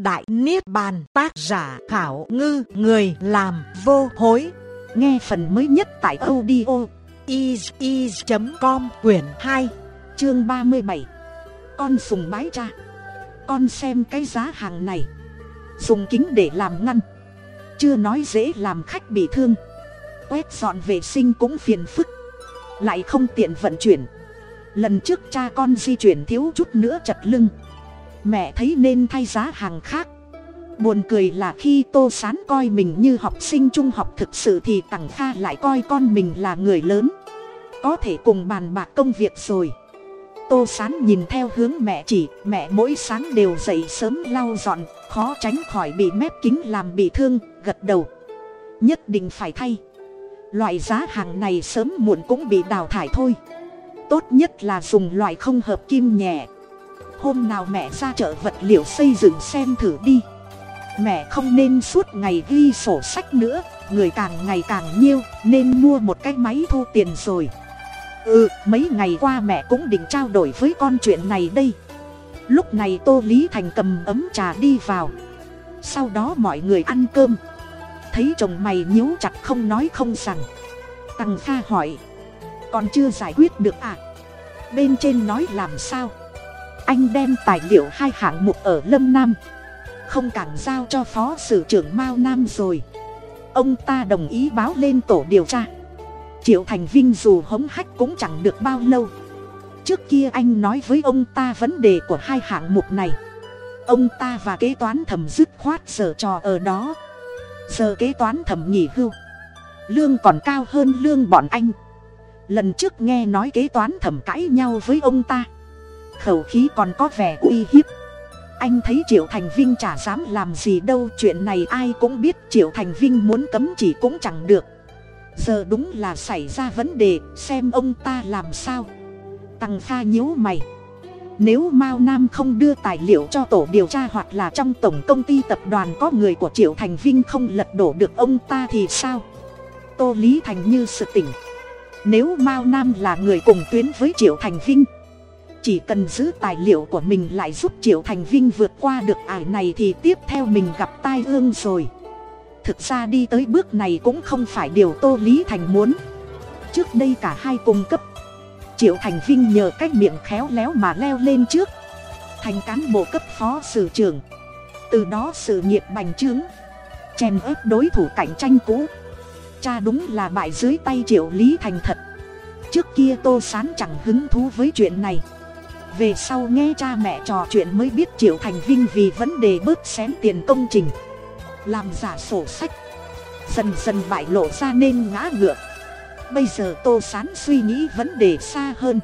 Đại Niết Bàn, tác giả Khảo Ngư, Người làm vô hối. Nghe phần mới nhất tại audio is.com quyển 2 chương 37 Con sùng bái cha. Con xem cái giá hàng này. Dùng kính để làm ngăn. Chưa nói dễ làm khách bị thương. Quét dọn vệ sinh cũng phiền phức. Lại không tiện vận chuyển. Lần trước cha con di chuyển thiếu chút nữa chật lưng mẹ thấy nên thay giá hàng khác. Buồn cười là khi tô sán coi mình như học sinh trung học thực sự thì tằng kha lại coi con mình là người lớn. Có thể cùng bàn bạc công việc rồi. Tô sán nhìn theo hướng mẹ chỉ, mẹ mỗi sáng đều dậy sớm lau dọn, khó tránh khỏi bị mép kính làm bị thương, gật đầu. Nhất định phải thay. Loại giá hàng này sớm muộn cũng bị đào thải thôi. Tốt nhất là dùng loại không hợp kim nhẹ hôm nào mẹ ra chợ vật liệu xây dựng xem thử đi. Mẹ không nên suốt ngày ghi sổ sách nữa, người càng ngày càng nhiêu nên mua một cái máy thu tiền rồi. Ừ mấy ngày qua mẹ cũng định trao đổi với con chuyện này đây. Lúc này tô lý thành cầm ấm trà đi vào. Sau đó mọi người ăn cơm. Thấy chồng mày nhíu chặt không nói không rằng. Tằng kha hỏi, còn chưa giải quyết được à? Bên trên nói làm sao? Anh đem tài liệu hai hạng mục ở lâm nam. Không càng giao cho phó sử trưởng mao nam rồi. Ông ta đồng ý báo lên tổ điều tra. Triệu thành vinh dù hống hách cũng chẳng được bao lâu. Trước kia anh nói với ông ta vấn đề của hai hạng mục này. Ông ta và kế toán thẩm dứt khoát giờ trò ở đó. Giờ kế toán thẩm nghỉ hưu. Lương còn cao hơn lương bọn anh. Lần trước nghe nói kế toán thẩm cãi nhau với ông ta khẩu khí còn có vẻ uy hiếp. Anh thấy triệu thành vinh chả dám làm gì đâu, chuyện này ai cũng biết, triệu thành vinh muốn cấm chỉ cũng chẳng được. Giờ đúng là xảy ra vấn đề, xem ông ta làm sao. Tăng kha nhíu mày. Nếu mao nam không đưa tài liệu cho tổ điều tra hoặc là trong tổng công ty tập đoàn có người của triệu thành vinh không lật đổ được ông ta thì sao? Tô lý thành như sự tỉnh. Nếu mao nam là người cùng tuyến với triệu thành vinh chỉ cần giữ tài liệu của mình lại giúp triệu thành vinh vượt qua được ải này thì tiếp theo mình gặp tai ương rồi. Thực ra đi tới bước này cũng không phải điều tô lý thành muốn. Trước đây cả hai cung cấp, triệu thành vinh nhờ cách miệng khéo léo mà leo lên trước. Thành cán bộ cấp phó sử trưởng, từ đó sự nghiệp bành trướng, chèn ớp đối thủ cạnh tranh cũ. Cha đúng là bại dưới tay triệu lý thành thật. Trước kia tô sán chẳng hứng thú với chuyện này về sau nghe cha mẹ trò chuyện mới biết triệu thành vinh vì vấn đề bớt xén tiền công trình. Làm giả sổ sách. Dần dần bại lộ ra nên ngã ngựa. Bây giờ tô sán suy nghĩ vấn đề xa hơn.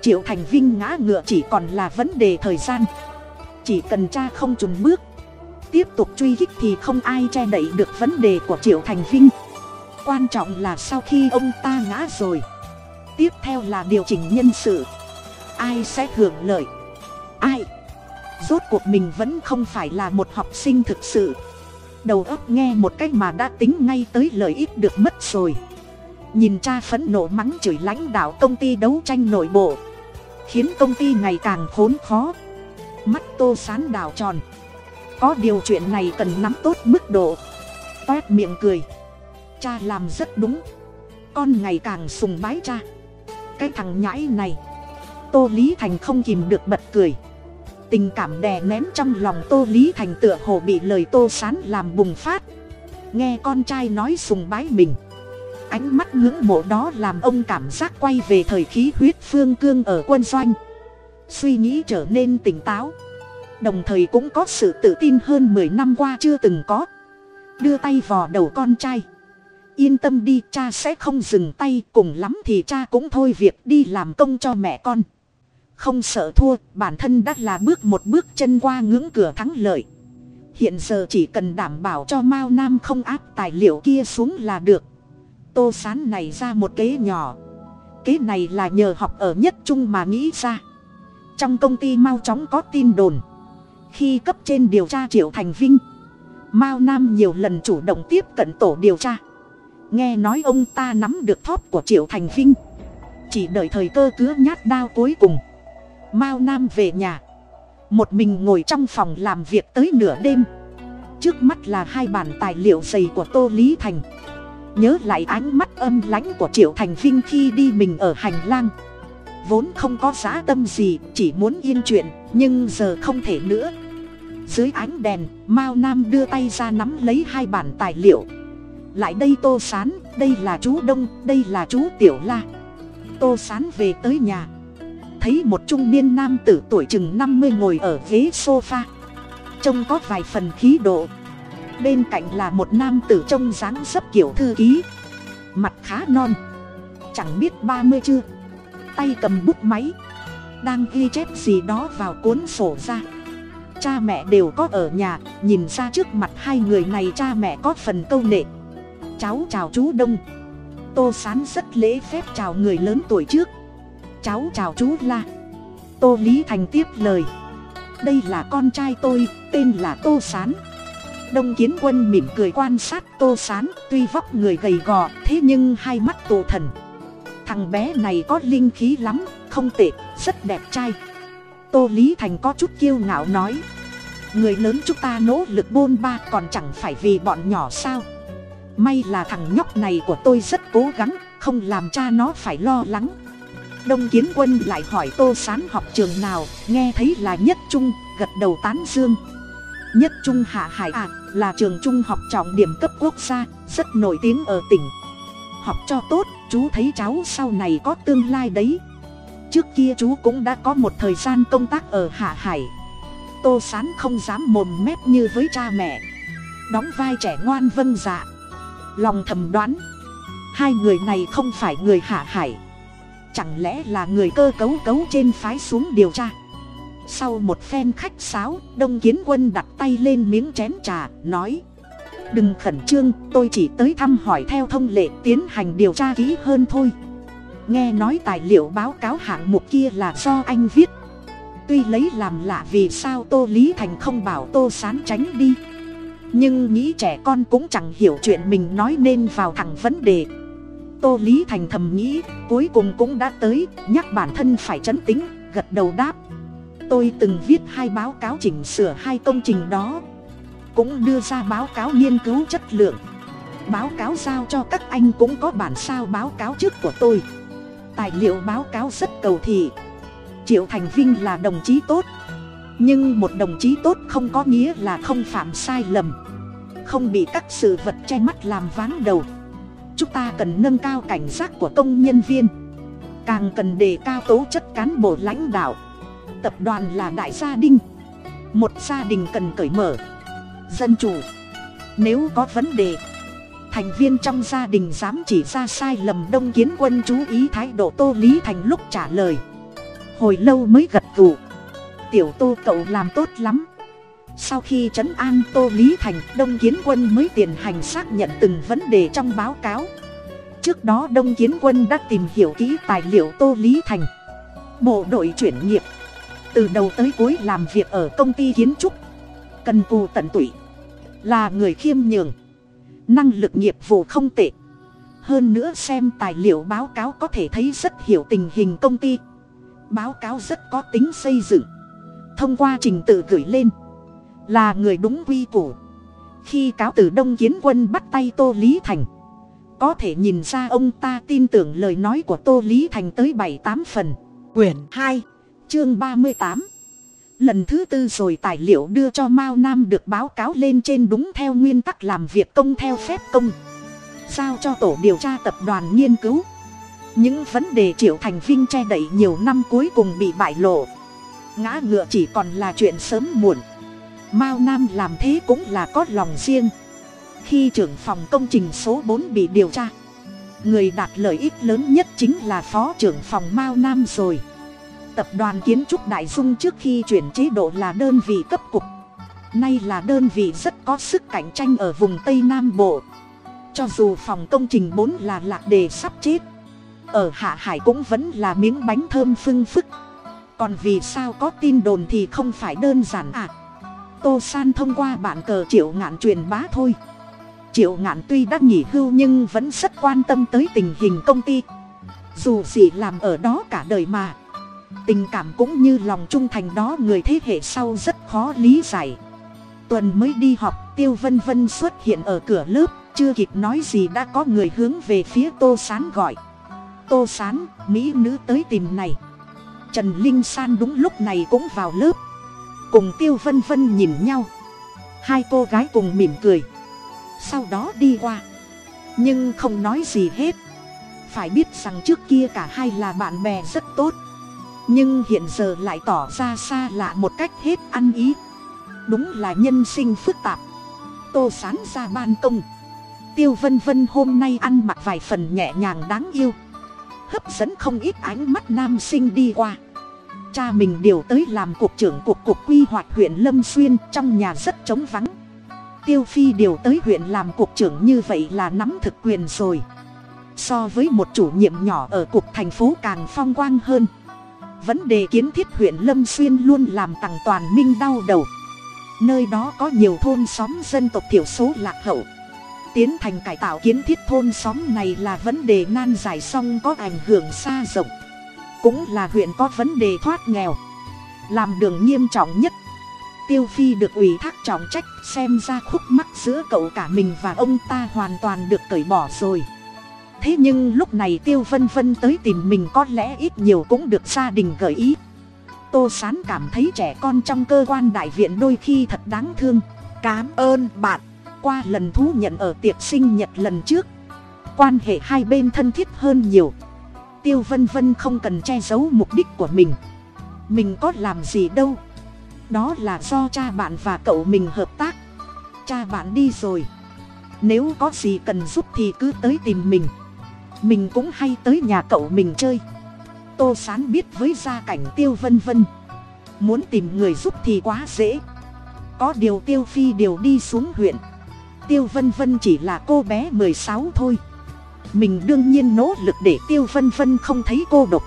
Triệu thành vinh ngã ngựa chỉ còn là vấn đề thời gian. Chỉ cần cha không trùn bước, tiếp tục truy kích thì không ai che đậy được vấn đề của triệu thành vinh. Quan trọng là sau khi ông ta ngã rồi, tiếp theo là điều chỉnh nhân sự ai sẽ hưởng lợi? Ai? Rốt cuộc mình vẫn không phải là một học sinh thực sự. Đầu óc nghe một cách mà đã tính ngay tới lợi ích được mất rồi. Nhìn cha phẫn nộ mắng chửi lãnh đạo công ty đấu tranh nội bộ, khiến công ty ngày càng khốn khó. Mắt tô sán đào tròn. Có điều chuyện này cần nắm tốt mức độ. Toét miệng cười. Cha làm rất đúng. Con ngày càng sùng bái cha. Cái thằng nhãi này tô lý thành không kìm được bật cười. Tình cảm đè nén trong lòng tô lý thành tựa hồ bị lời tô sán làm bùng phát. Nghe con trai nói sùng bái mình. Ánh mắt ngưỡng mộ đó làm ông cảm giác quay về thời khí huyết phương cương ở quân doanh. Suy nghĩ trở nên tỉnh táo. Đồng thời cũng có sự tự tin hơn mười năm qua chưa từng có. Đưa tay vò đầu con trai. Yên tâm đi, cha sẽ không dừng tay, cùng lắm thì cha cũng thôi việc đi làm công cho mẹ con không sợ thua, bản thân đã là bước một bước chân qua ngưỡng cửa thắng lợi. Hiện giờ chỉ cần đảm bảo cho mao nam không áp tài liệu kia xuống là được. Tô sán này ra một kế nhỏ. Kế này là nhờ học ở nhất trung mà nghĩ ra. Trong công ty mau chóng có tin đồn. Khi cấp trên điều tra triệu thành vinh, mao nam nhiều lần chủ động tiếp cận tổ điều tra. Nghe nói ông ta nắm được thóp của triệu thành vinh. Chỉ đợi thời cơ cứa nhát đao cuối cùng mao nam về nhà. Một mình ngồi trong phòng làm việc tới nửa đêm. Trước mắt là hai bản tài liệu dày của tô lý thành. Nhớ lại ánh mắt âm lãnh của triệu thành vinh khi đi mình ở hành lang. Vốn không có giá tâm gì, chỉ muốn yên chuyện, nhưng giờ không thể nữa. Dưới ánh đèn, mao nam đưa tay ra nắm lấy hai bản tài liệu. Lại đây tô sán, đây là chú đông, đây là chú tiểu la. Tô sán về tới nhà thấy một trung niên nam tử tuổi chừng năm mươi ngồi ở ghế sofa. Trông có vài phần khí độ. Bên cạnh là một nam tử trông dáng dấp kiểu thư ký. Mặt khá non. Chẳng biết ba mươi chưa. Tay cầm bút máy. Đang ghi chép gì đó vào cuốn sổ ra. Cha mẹ đều có ở nhà. Nhìn ra trước mặt hai người này cha mẹ có phần câu nệ. Cháu chào chú đông. Tô sán rất lễ phép chào người lớn tuổi trước cháu chào chú la. Tô lý thành tiếp lời. Đây là con trai tôi, tên là tô sán. Đông kiến quân mỉm cười quan sát tô sán, tuy vóc người gầy gò, thế nhưng hai mắt tù thần. Thằng bé này có linh khí lắm, không tệ, rất đẹp trai. Tô lý thành có chút kiêu ngạo nói. Người lớn chúng ta nỗ lực bôn ba còn chẳng phải vì bọn nhỏ sao? May là thằng nhóc này của tôi rất cố gắng, không làm cha nó phải lo lắng đông kiến quân lại hỏi tô sán học trường nào, nghe thấy là nhất trung, gật đầu tán dương. Nhất trung hạ hải à là trường trung học trọng điểm cấp quốc gia, rất nổi tiếng ở tỉnh. Học cho tốt, chú thấy cháu sau này có tương lai đấy. Trước kia chú cũng đã có một thời gian công tác ở hạ hải. Tô sán không dám mồm mép như với cha mẹ. Đóng vai trẻ ngoan vâng dạ. Lòng thầm đoán, hai người này không phải người hạ hải chẳng lẽ là người cơ cấu cấu trên phái xuống điều tra? Sau một phen khách sáo, đông kiến quân đặt tay lên miếng chén trà, nói, đừng khẩn trương, tôi chỉ tới thăm hỏi theo thông lệ, tiến hành điều tra kỹ hơn thôi. Nghe nói tài liệu báo cáo hạng mục kia là do anh viết. Tuy lấy làm lạ vì sao tô lý thành không bảo tô sán tránh đi, nhưng nghĩ trẻ con cũng chẳng hiểu chuyện mình nói nên vào thẳng vấn đề tô lý thành thầm nghĩ, cuối cùng cũng đã tới, nhắc bản thân phải chấn tính gật đầu đáp. Tôi từng viết hai báo cáo chỉnh sửa hai công trình đó, cũng đưa ra báo cáo nghiên cứu chất lượng. Báo cáo giao cho các anh cũng có bản sao báo cáo trước của tôi. Tài liệu báo cáo rất cầu thị. Triệu thành vinh là đồng chí tốt. Nhưng một đồng chí tốt không có nghĩa là không phạm sai lầm. Không bị các sự vật che mắt làm váng đầu chúng ta cần nâng cao cảnh giác của công nhân viên. Càng cần đề cao tố chất cán bộ lãnh đạo. Tập đoàn là đại gia đình. Một gia đình cần cởi mở. Dân chủ. Nếu có vấn đề, thành viên trong gia đình dám chỉ ra sai lầm đông kiến quân chú ý thái độ tô lý thành lúc trả lời. Hồi lâu mới gật gù. Tiểu tô cậu làm tốt lắm sau khi trấn an tô lý thành, đông kiến quân mới tiến hành xác nhận từng vấn đề trong báo cáo. Trước đó đông kiến quân đã tìm hiểu kỹ tài liệu tô lý thành. Bộ đội chuyển nghiệp. Từ đầu tới cuối làm việc ở công ty kiến trúc. Cần cù tận tụy. Là người khiêm nhường. Năng lực nghiệp vụ không tệ. Hơn nữa xem tài liệu báo cáo có thể thấy rất hiểu tình hình công ty. Báo cáo rất có tính xây dựng. Thông qua trình tự gửi lên là người đúng quy củ. Khi cáo từ đông kiến quân bắt tay tô lý thành có thể nhìn ra ông ta tin tưởng lời nói của tô lý thành tới bảy tám phần. Quyển hai chương ba mươi tám. Lần thứ tư rồi tài liệu đưa cho mao nam được báo cáo lên trên đúng theo nguyên tắc làm việc công theo phép công giao cho tổ điều tra tập đoàn nghiên cứu. Những vấn đề triệu thành vinh che đậy nhiều năm cuối cùng bị bại lộ. Ngã ngựa chỉ còn là chuyện sớm muộn mao nam làm thế cũng là có lòng riêng. Khi trưởng phòng công trình số bốn bị điều tra, người đạt lợi ích lớn nhất chính là phó trưởng phòng mao nam rồi. Tập đoàn kiến trúc đại dung trước khi chuyển chế độ là đơn vị cấp cục. Nay là đơn vị rất có sức cạnh tranh ở vùng tây nam bộ. Cho dù phòng công trình bốn là lạc đề sắp chết, ở hạ hải cũng vẫn là miếng bánh thơm phưng phức. Còn vì sao có tin đồn thì không phải đơn giản à? Tô san thông qua bạn cờ triệu ngạn truyền bá thôi. Triệu ngạn tuy đã nghỉ hưu nhưng vẫn rất quan tâm tới tình hình công ty. Dù gì làm ở đó cả đời mà, tình cảm cũng như lòng trung thành đó người thế hệ sau rất khó lý giải. Tuần mới đi học tiêu vân vân xuất hiện ở cửa lớp, chưa kịp nói gì đã có người hướng về phía tô sán gọi. Tô sán, mỹ nữ tới tìm này. Trần linh san đúng lúc này cũng vào lớp cùng tiêu vân vân nhìn nhau. Hai cô gái cùng mỉm cười. Sau đó đi qua. Nhưng không nói gì hết. Phải biết rằng trước kia cả hai là bạn bè rất tốt. Nhưng hiện giờ lại tỏ ra xa lạ một cách hết ăn ý. Đúng là nhân sinh phức tạp. Tô sán ra ban công. Tiêu vân vân hôm nay ăn mặc vài phần nhẹ nhàng đáng yêu. Hấp dẫn không ít ánh mắt nam sinh đi qua cha mình điều tới làm cục trưởng cục cục quy hoạch huyện lâm xuyên, trong nhà rất trống vắng. Tiêu phi điều tới huyện làm cục trưởng như vậy là nắm thực quyền rồi. So với một chủ nhiệm nhỏ ở cục thành phố càng phong quang hơn. Vấn đề kiến thiết huyện lâm xuyên luôn làm tằng toàn minh đau đầu. Nơi đó có nhiều thôn xóm dân tộc thiểu số lạc hậu. Tiến thành cải tạo kiến thiết thôn xóm này là vấn đề nan giải xong có ảnh hưởng xa rộng cũng là huyện có vấn đề thoát nghèo. Làm đường nghiêm trọng nhất. Tiêu phi được ủy thác trọng trách xem ra khúc mắc giữa cậu cả mình và ông ta hoàn toàn được cởi bỏ rồi. Thế nhưng lúc này tiêu vân vân tới tìm mình có lẽ ít nhiều cũng được gia đình gợi ý. Tô sán cảm thấy trẻ con trong cơ quan đại viện đôi khi thật đáng thương. Cám ơn bạn. Qua lần thú nhận ở tiệc sinh nhật lần trước quan hệ hai bên thân thiết hơn nhiều tiêu vân vân không cần che giấu mục đích của mình. Mình có làm gì đâu. Đó là do cha bạn và cậu mình hợp tác. Cha bạn đi rồi. Nếu có gì cần giúp thì cứ tới tìm mình. Mình cũng hay tới nhà cậu mình chơi. Tô sán biết với gia cảnh tiêu vân vân. Muốn tìm người giúp thì quá dễ. Có điều tiêu phi đều đi xuống huyện. Tiêu vân vân chỉ là cô bé mười sáu thôi mình đương nhiên nỗ lực để tiêu vân vân không thấy cô độc.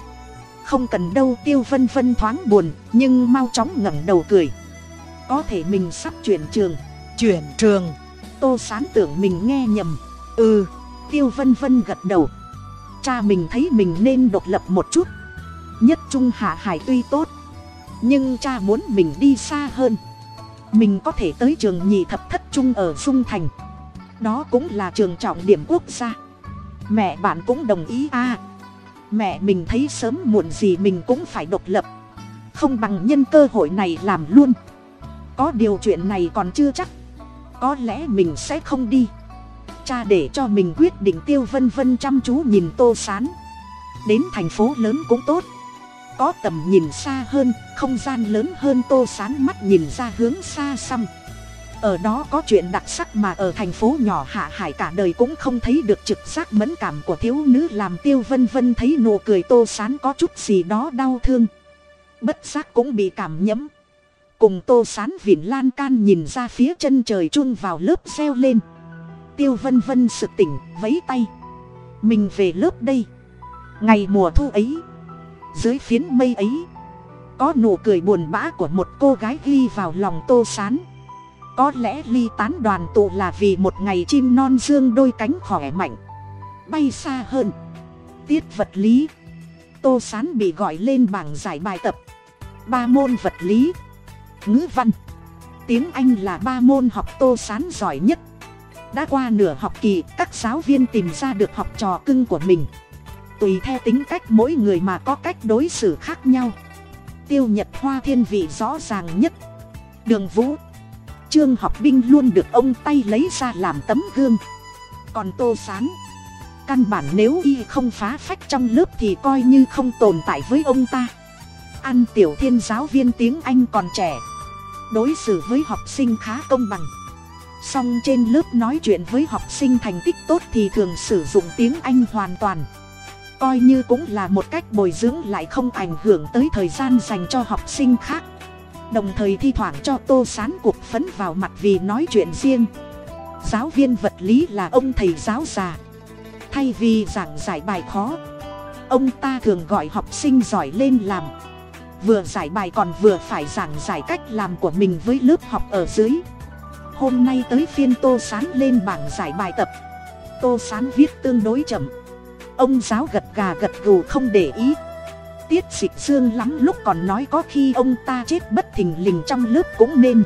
Không cần đâu tiêu vân vân thoáng buồn nhưng mau chóng ngẩng đầu cười. Có thể mình sắp chuyển trường. Chuyển trường? Tô sán tưởng mình nghe nhầm. Ừ tiêu vân vân gật đầu. Cha mình thấy mình nên độc lập một chút. Nhất trung hạ hải tuy tốt nhưng cha muốn mình đi xa hơn. Mình có thể tới trường nhị thập thất trung ở dung thành. Đó cũng là trường trọng điểm quốc gia mẹ bạn cũng đồng ý à mẹ mình thấy sớm muộn gì mình cũng phải độc lập. Không bằng nhân cơ hội này làm luôn. Có điều chuyện này còn chưa chắc. Có lẽ mình sẽ không đi. Cha để cho mình quyết định tiêu vân vân chăm chú nhìn tô sán. Đến thành phố lớn cũng tốt. Có tầm nhìn xa hơn, không gian lớn hơn tô sán mắt nhìn ra hướng xa xăm ở đó có chuyện đặc sắc mà ở thành phố nhỏ hạ hải cả đời cũng không thấy được trực giác mẫn cảm của thiếu nữ làm tiêu vân vân thấy nụ cười tô sán có chút gì đó đau thương. Bất giác cũng bị cảm nhẫm. Cùng tô sán vỉn lan can nhìn ra phía chân trời chun vào lớp reo lên. Tiêu vân vân sực tỉnh vấy tay. Mình về lớp đây. Ngày mùa thu ấy. Dưới phiến mây ấy. Có nụ cười buồn bã của một cô gái ghi vào lòng tô sán có lẽ ly tán đoàn tụ là vì một ngày chim non dương đôi cánh khỏe mạnh. Bay xa hơn. Tiết vật lý. Tô sán bị gọi lên bảng giải bài tập. Ba môn vật lý. Ngữ văn. Tiếng anh là ba môn học tô sán giỏi nhất. Đã qua nửa học kỳ, các giáo viên tìm ra được học trò cưng của mình. Tùy theo tính cách mỗi người mà có cách đối xử khác nhau. Tiêu nhật hoa thiên vị rõ ràng nhất. Đường vũ trương học binh luôn được ông tay lấy ra làm tấm gương. Còn tô sán, căn bản nếu y không phá phách trong lớp thì coi như không tồn tại với ông ta. An tiểu thiên giáo viên tiếng anh còn trẻ, đối xử với học sinh khá công bằng. Song trên lớp nói chuyện với học sinh thành tích tốt thì thường sử dụng tiếng anh hoàn toàn. Coi như cũng là một cách bồi dưỡng lại không ảnh hưởng tới thời gian dành cho học sinh khác đồng thời thi thoảng cho tô sán cuộc phấn vào mặt vì nói chuyện riêng. Giáo viên vật lý là ông thầy giáo già. Thay vì giảng giải bài khó, ông ta thường gọi học sinh giỏi lên làm. Vừa giải bài còn vừa phải giảng giải cách làm của mình với lớp học ở dưới. Hôm nay tới phiên tô sán lên bảng giải bài tập. Tô sán viết tương đối chậm. Ông giáo gật gà gật gù không để ý tiết dịch dương lắm lúc còn nói có khi ông ta chết bất thình lình trong lớp cũng nên.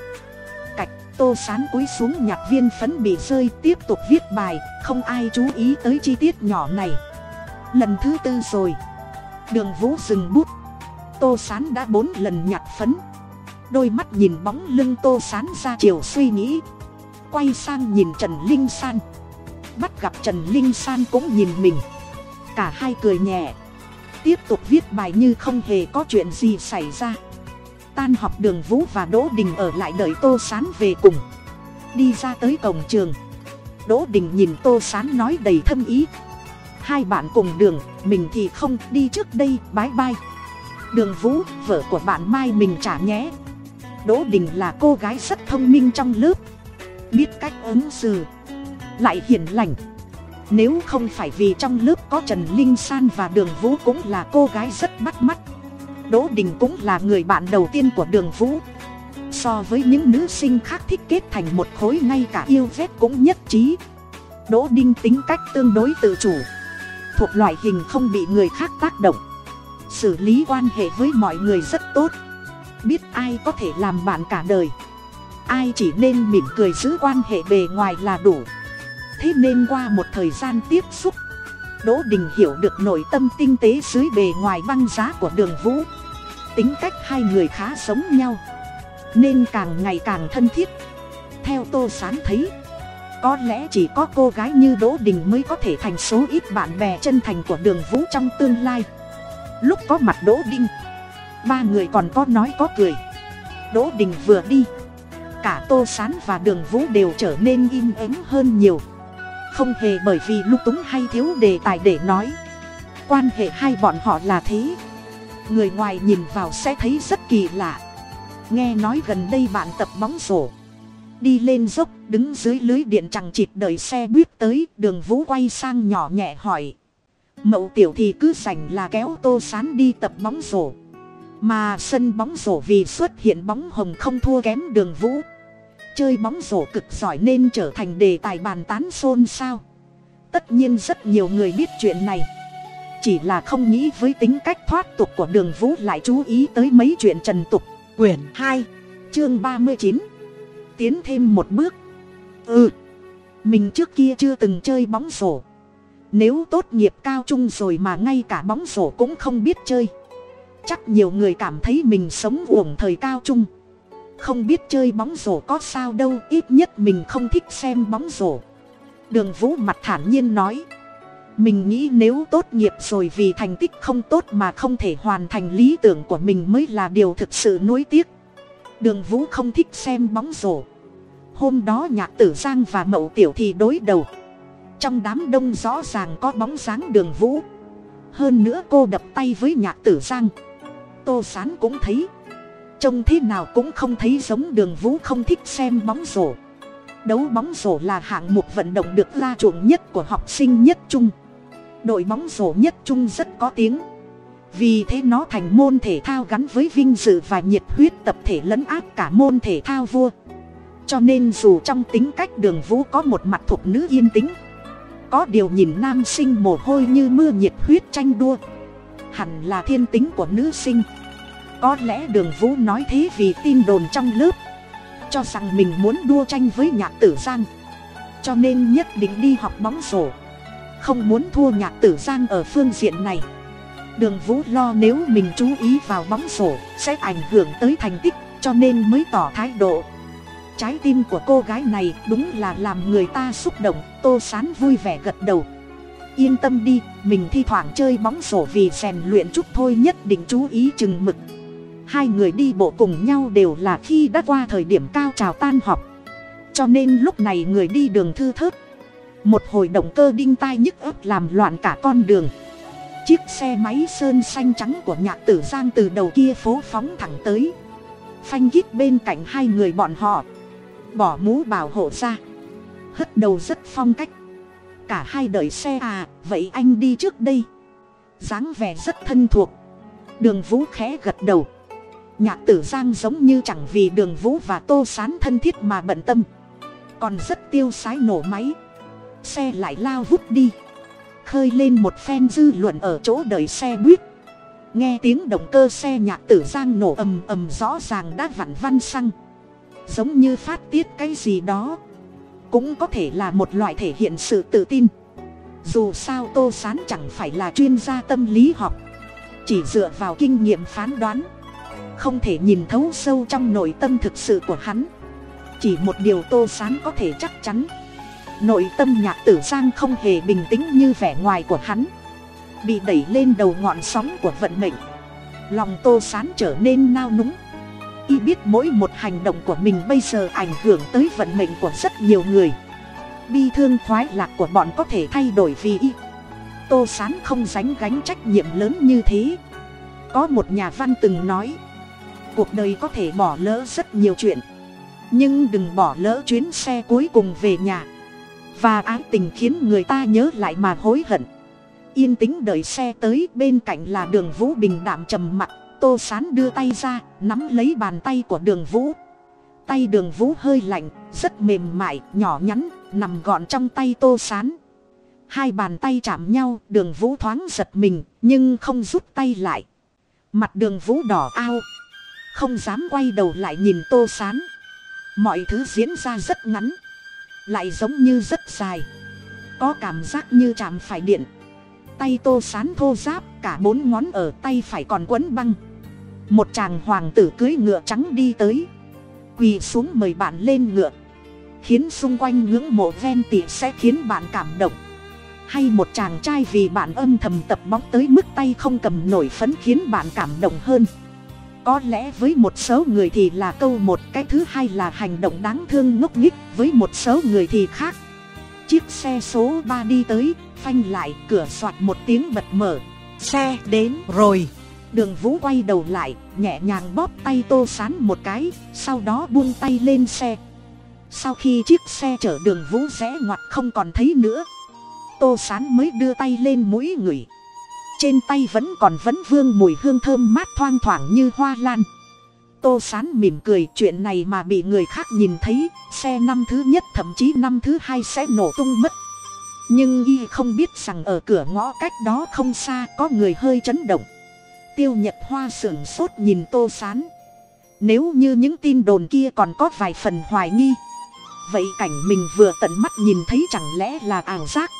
Cạch, tô sán cúi xuống nhặt viên phấn bị rơi tiếp tục viết bài, không ai chú ý tới chi tiết nhỏ này. Lần thứ tư rồi. Đường vũ dừng bút. Tô sán đã bốn lần nhặt phấn. Đôi mắt nhìn bóng lưng tô sán ra chiều suy nghĩ. Quay sang nhìn trần linh san. Bắt gặp trần linh san cũng nhìn mình. Cả hai cười nhẹ tiếp tục viết bài như không hề có chuyện gì xảy ra. Tan học đường vũ và đỗ đình ở lại đợi tô sán về cùng. Đi ra tới cổng trường. Đỗ đình nhìn tô sán nói đầy thâm ý. Hai bạn cùng đường, mình thì không, đi trước đây, bái bai. Đường vũ, vợ của bạn mai mình trả nhé. Đỗ đình là cô gái rất thông minh trong lớp. Biết cách ứng xử. Lại hiền lành nếu không phải vì trong lớp có trần linh san và đường vũ cũng là cô gái rất bắt mắt. Đỗ đình cũng là người bạn đầu tiên của đường vũ. So với những nữ sinh khác thích kết thành một khối ngay cả yêu vét cũng nhất trí. Đỗ đinh tính cách tương đối tự chủ. Thuộc loại hình không bị người khác tác động. Xử lý quan hệ với mọi người rất tốt. Biết ai có thể làm bạn cả đời. Ai chỉ nên mỉm cười giữ quan hệ bề ngoài là đủ thế nên qua một thời gian tiếp xúc, đỗ đình hiểu được nội tâm tinh tế dưới bề ngoài băng giá của đường vũ. Tính cách hai người khá giống nhau, nên càng ngày càng thân thiết. Theo tô sán thấy, có lẽ chỉ có cô gái như đỗ đình mới có thể thành số ít bạn bè chân thành của đường vũ trong tương lai. Lúc có mặt đỗ đinh, ba người còn có nói có cười. Đỗ đình vừa đi, cả tô sán và đường vũ đều trở nên im ắng hơn nhiều không hề bởi vì lung túng hay thiếu đề tài để nói. Quan hệ hai bọn họ là thế. Người ngoài nhìn vào sẽ thấy rất kỳ lạ. Nghe nói gần đây bạn tập bóng rổ. Đi lên dốc, đứng dưới lưới điện chẳng chịt đợi xe buýt tới, đường vũ quay sang nhỏ nhẹ hỏi. Mậu tiểu thì cứ sành là kéo tô sán đi tập bóng rổ. Mà sân bóng rổ vì xuất hiện bóng hồng không thua kém đường vũ chơi bóng rổ cực giỏi nên trở thành đề tài bàn tán xôn xao. Tất nhiên rất nhiều người biết chuyện này. Chỉ là không nghĩ với tính cách thoát tục của đường vũ lại chú ý tới mấy chuyện trần tục. Quyển hai, chương ba mươi chín. Tiến thêm một bước. Ừ mình trước kia chưa từng chơi bóng rổ. Nếu tốt nghiệp cao trung rồi mà ngay cả bóng rổ cũng không biết chơi. Chắc nhiều người cảm thấy mình sống uổng thời cao trung không biết chơi bóng rổ có sao đâu, ít nhất mình không thích xem bóng rổ. Đường vũ mặt thản nhiên nói, mình nghĩ nếu tốt nghiệp rồi vì thành tích không tốt mà không thể hoàn thành lý tưởng của mình mới là điều thực sự nuối tiếc. Đường vũ không thích xem bóng rổ. Hôm đó nhạc tử giang và mậu tiểu thì đối đầu. Trong đám đông rõ ràng có bóng dáng đường vũ. Hơn nữa cô đập tay với nhạc tử giang. Tô sán cũng thấy trông thế nào cũng không thấy giống đường vũ không thích xem bóng rổ. Đấu bóng rổ là hạng mục vận động được ra chuộng nhất của học sinh nhất trung. Đội bóng rổ nhất trung rất có tiếng. Vì thế nó thành môn thể thao gắn với vinh dự và nhiệt huyết tập thể lấn áp cả môn thể thao vua. Cho nên dù trong tính cách đường vũ có một mặt thuộc nữ yên tĩnh, có điều nhìn nam sinh mồ hôi như mưa nhiệt huyết tranh đua. Hẳn là thiên tính của nữ sinh có lẽ đường vũ nói thế vì tin đồn trong lớp, cho rằng mình muốn đua tranh với nhạc tử giang. Cho nên nhất định đi học bóng rổ, không muốn thua nhạc tử giang ở phương diện này. Đường vũ lo nếu mình chú ý vào bóng rổ sẽ ảnh hưởng tới thành tích, cho nên mới tỏ thái độ. Trái tim của cô gái này đúng là làm người ta xúc động, tô sán vui vẻ gật đầu. Yên tâm đi, mình thi thoảng chơi bóng rổ vì rèn luyện chút thôi nhất định chú ý chừng mực hai người đi bộ cùng nhau đều là khi đã qua thời điểm cao trào tan học cho nên lúc này người đi đường thư thớt. Một hồi động cơ đinh tai nhức ấp làm loạn cả con đường. Chiếc xe máy sơn xanh trắng của nhạc tử giang từ đầu kia phố phóng thẳng tới. Phanh ghít bên cạnh hai người bọn họ. Bỏ mũ bảo hộ ra. Hất đầu rất phong cách. Cả hai đợi xe à vậy anh đi trước đây. dáng vẻ rất thân thuộc. Đường vũ khẽ gật đầu nhạc tử giang giống như chẳng vì đường vũ và tô sán thân thiết mà bận tâm. Còn rất tiêu sái nổ máy. Xe lại lao vút đi. Khơi lên một phen dư luận ở chỗ đợi xe buýt. Nghe tiếng động cơ xe nhạc tử giang nổ ầm ầm rõ ràng đã vặn văn xăng. Giống như phát tiết cái gì đó. Cũng có thể là một loại thể hiện sự tự tin. Dù sao tô sán chẳng phải là chuyên gia tâm lý học. Chỉ dựa vào kinh nghiệm phán đoán không thể nhìn thấu sâu trong nội tâm thực sự của hắn. Chỉ một điều tô sán có thể chắc chắn. Nội tâm nhạc tử giang không hề bình tĩnh như vẻ ngoài của hắn. Bị đẩy lên đầu ngọn sóng của vận mệnh. Lòng tô sán trở nên nao núng. Y biết mỗi một hành động của mình bây giờ ảnh hưởng tới vận mệnh của rất nhiều người. Bi thương thoái lạc của bọn có thể thay đổi vì y. Tô sán không dánh gánh trách nhiệm lớn như thế. Có một nhà văn từng nói cuộc đời có thể bỏ lỡ rất nhiều chuyện. Nhưng đừng bỏ lỡ chuyến xe cuối cùng về nhà. Và ái tình khiến người ta nhớ lại mà hối hận. Yên tĩnh đợi xe tới bên cạnh là đường vũ bình đạm trầm mặc. Tô sán đưa tay ra, nắm lấy bàn tay của đường vũ. Tay đường vũ hơi lạnh, rất mềm mại, nhỏ nhắn, nằm gọn trong tay tô sán. Hai bàn tay chạm nhau, đường vũ thoáng giật mình, nhưng không rút tay lại. Mặt đường vũ đỏ ao không dám quay đầu lại nhìn tô sán. Mọi thứ diễn ra rất ngắn. Lại giống như rất dài. Có cảm giác như chạm phải điện. Tay tô sán thô giáp, cả bốn ngón ở tay phải còn quấn băng. Một chàng hoàng tử cưới ngựa trắng đi tới. Quỳ xuống mời bạn lên ngựa. Khiến xung quanh ngưỡng mộ ven tỉ sẽ khiến bạn cảm động. Hay một chàng trai vì bạn âm thầm tập bóng tới mức tay không cầm nổi phấn khiến bạn cảm động hơn có lẽ với một số người thì là câu một, cái thứ hai là hành động đáng thương ngốc nghích với một số người thì khác. Chiếc xe số ba đi tới, phanh lại, cửa soạt một tiếng bật mở. Xe đến rồi. Đường vũ quay đầu lại, nhẹ nhàng bóp tay tô sán một cái, sau đó buông tay lên xe. Sau khi chiếc xe chở đường vũ rẽ ngoặt không còn thấy nữa, tô sán mới đưa tay lên mũi ngửi trên tay vẫn còn vẫn vương mùi hương thơm mát thoang thoảng như hoa lan. Tô sán mỉm cười, chuyện này mà bị người khác nhìn thấy xe năm thứ nhất, thậm chí năm thứ hai sẽ nổ tung mất. Nhưng y không biết rằng ở cửa ngõ cách đó không xa có người hơi chấn động. Tiêu nhật hoa sưởng sốt nhìn tô sán. Nếu như những tin đồn kia còn có vài phần hoài nghi, vậy cảnh mình vừa tận mắt nhìn thấy chẳng lẽ là ảo giác?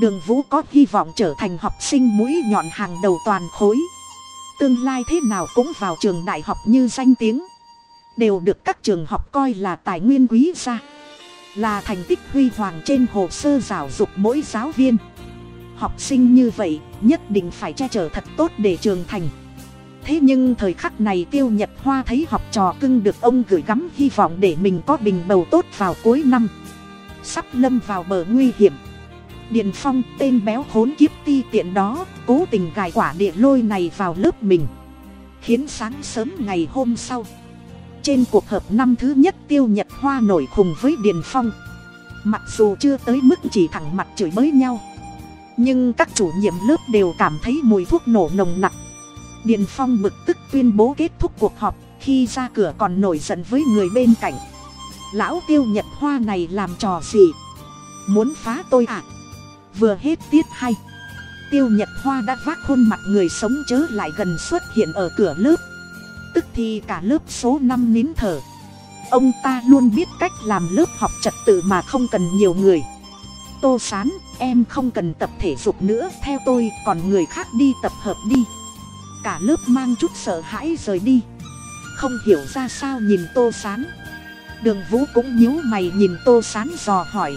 Đường vũ có hy vọng trở thành học sinh mũi nhọn hàng đầu toàn khối. Tương lai thế nào cũng vào trường đại học như danh tiếng. Đều được các trường học coi là tài nguyên quý ra là thành tích huy hoàng trên hồ sơ giáo dục mỗi giáo viên. Học sinh như vậy nhất định phải che chở thật tốt để trường thành. Thế nhưng thời khắc này tiêu nhật hoa thấy học trò cưng được ông gửi gắm hy vọng để mình có bình bầu tốt vào cuối năm. Sắp lâm vào bờ nguy hiểm điền phong, tên béo hốn kiếp ti tiện đó, cố tình gài quả địa lôi này vào lớp mình. Khiến sáng sớm ngày hôm sau, trên cuộc họp năm thứ nhất tiêu nhật hoa nổi khùng với điền phong. Mặc dù chưa tới mức chỉ thẳng mặt chửi bới nhau, nhưng các chủ nhiệm lớp đều cảm thấy mùi thuốc nổ nồng nặc. Điền phong bực tức tuyên bố kết thúc cuộc họp, khi ra cửa còn nổi giận với người bên cạnh. Lão tiêu nhật hoa này làm trò gì? Muốn phá tôi à? Vừa hết tiết hay tiêu nhật hoa đã vác khuôn mặt người sống chớ lại gần xuất hiện ở cửa lớp. Tức thì cả lớp số năm nín thở. Ông ta luôn biết cách làm lớp học trật tự mà không cần nhiều người. Tô sán, em không cần tập thể dục nữa, theo tôi, còn người khác đi tập hợp đi. Cả lớp mang chút sợ hãi rời đi. Không hiểu ra sao nhìn tô sán. Đường vũ cũng nhíu mày nhìn tô sán dò hỏi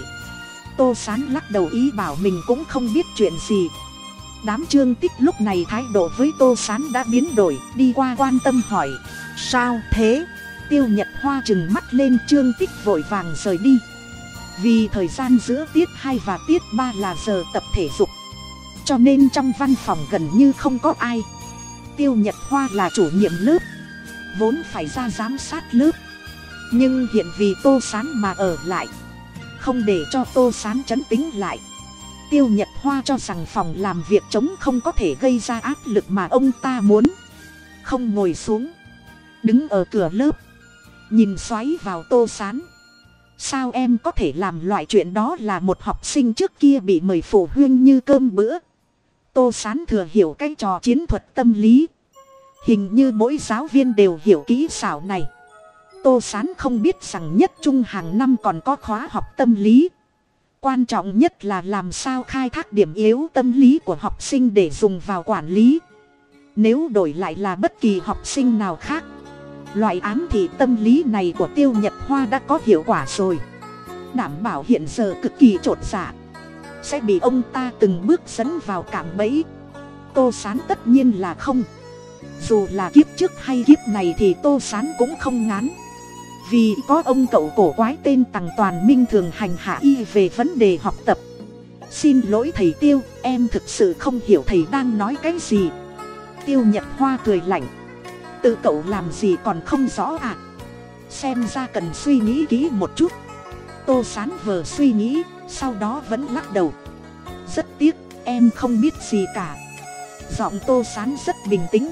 tô sán lắc đầu ý bảo mình cũng không biết chuyện gì. Đám trương tích lúc này thái độ với tô sán đã biến đổi, đi qua quan tâm hỏi, sao thế? Tiêu nhật hoa chừng mắt lên, trương tích vội vàng rời đi. Vì thời gian giữa tiết hai và tiết ba là giờ tập thể dục, cho nên trong văn phòng gần như không có ai. Tiêu nhật hoa là chủ nhiệm lớp, vốn phải ra giám sát lớp. Nhưng hiện vì tô sán mà ở lại không để cho tô sán chấn tính lại. Tiêu nhật hoa cho rằng phòng làm việc chống không có thể gây ra áp lực mà ông ta muốn. Không ngồi xuống. Đứng ở cửa lớp. Nhìn xoáy vào tô sán. Sao em có thể làm loại chuyện đó là một học sinh trước kia bị mời phụ huynh như cơm bữa? Tô sán thừa hiểu cái trò chiến thuật tâm lý. Hình như mỗi giáo viên đều hiểu kỹ xảo này tô sán không biết rằng nhất trung hàng năm còn có khóa học tâm lý. Quan trọng nhất là làm sao khai thác điểm yếu tâm lý của học sinh để dùng vào quản lý. Nếu đổi lại là bất kỳ học sinh nào khác, loại ám thị tâm lý này của tiêu nhật hoa đã có hiệu quả rồi. Đảm bảo hiện giờ cực kỳ t r ộ t dạ. Sẽ bị ông ta từng bước dẫn vào cảm bẫy. Tô sán tất nhiên là không. Dù là kiếp trước hay kiếp này thì tô sán cũng không ngán vì có ông cậu cổ quái tên tằng toàn minh thường hành hạ y về vấn đề học tập. Xin lỗi thầy tiêu, em thực sự không hiểu thầy đang nói cái gì. Tiêu nhật hoa cười lạnh. Tự cậu làm gì còn không rõ à? Xem ra cần suy nghĩ kỹ một chút. Tô sán vờ suy nghĩ, sau đó vẫn lắc đầu. Rất tiếc, em không biết gì cả. Giọng tô sán rất bình tĩnh.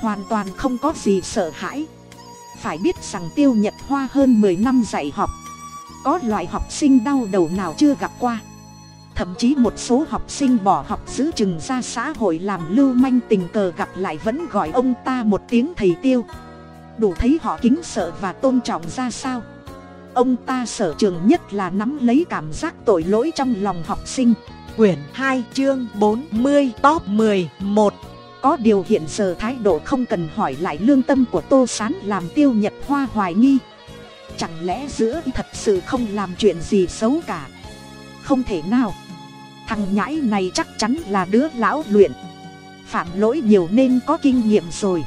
Hoàn toàn không có gì sợ hãi phải biết rằng tiêu nhật hoa hơn mười năm dạy học. Có loại học sinh đau đầu nào chưa gặp qua? Thậm chí một số học sinh bỏ học giữ chừng ra xã hội làm lưu manh tình cờ gặp lại vẫn gọi ông ta một tiếng thầy tiêu. Đủ thấy họ kính sợ và tôn trọng ra sao? Ông ta sở trường nhất là nắm lấy cảm giác tội lỗi trong lòng học sinh. Quyển hai chương bốn mươi, top mười một có điều hiện giờ thái độ không cần hỏi lại lương tâm của tô s á n làm tiêu nhật hoa hoài nghi. Chẳng lẽ giữa thật sự không làm chuyện gì xấu cả? Không thể nào. Thằng nhãi này chắc chắn là đứa lão luyện. Phạm lỗi nhiều nên có kinh nghiệm rồi.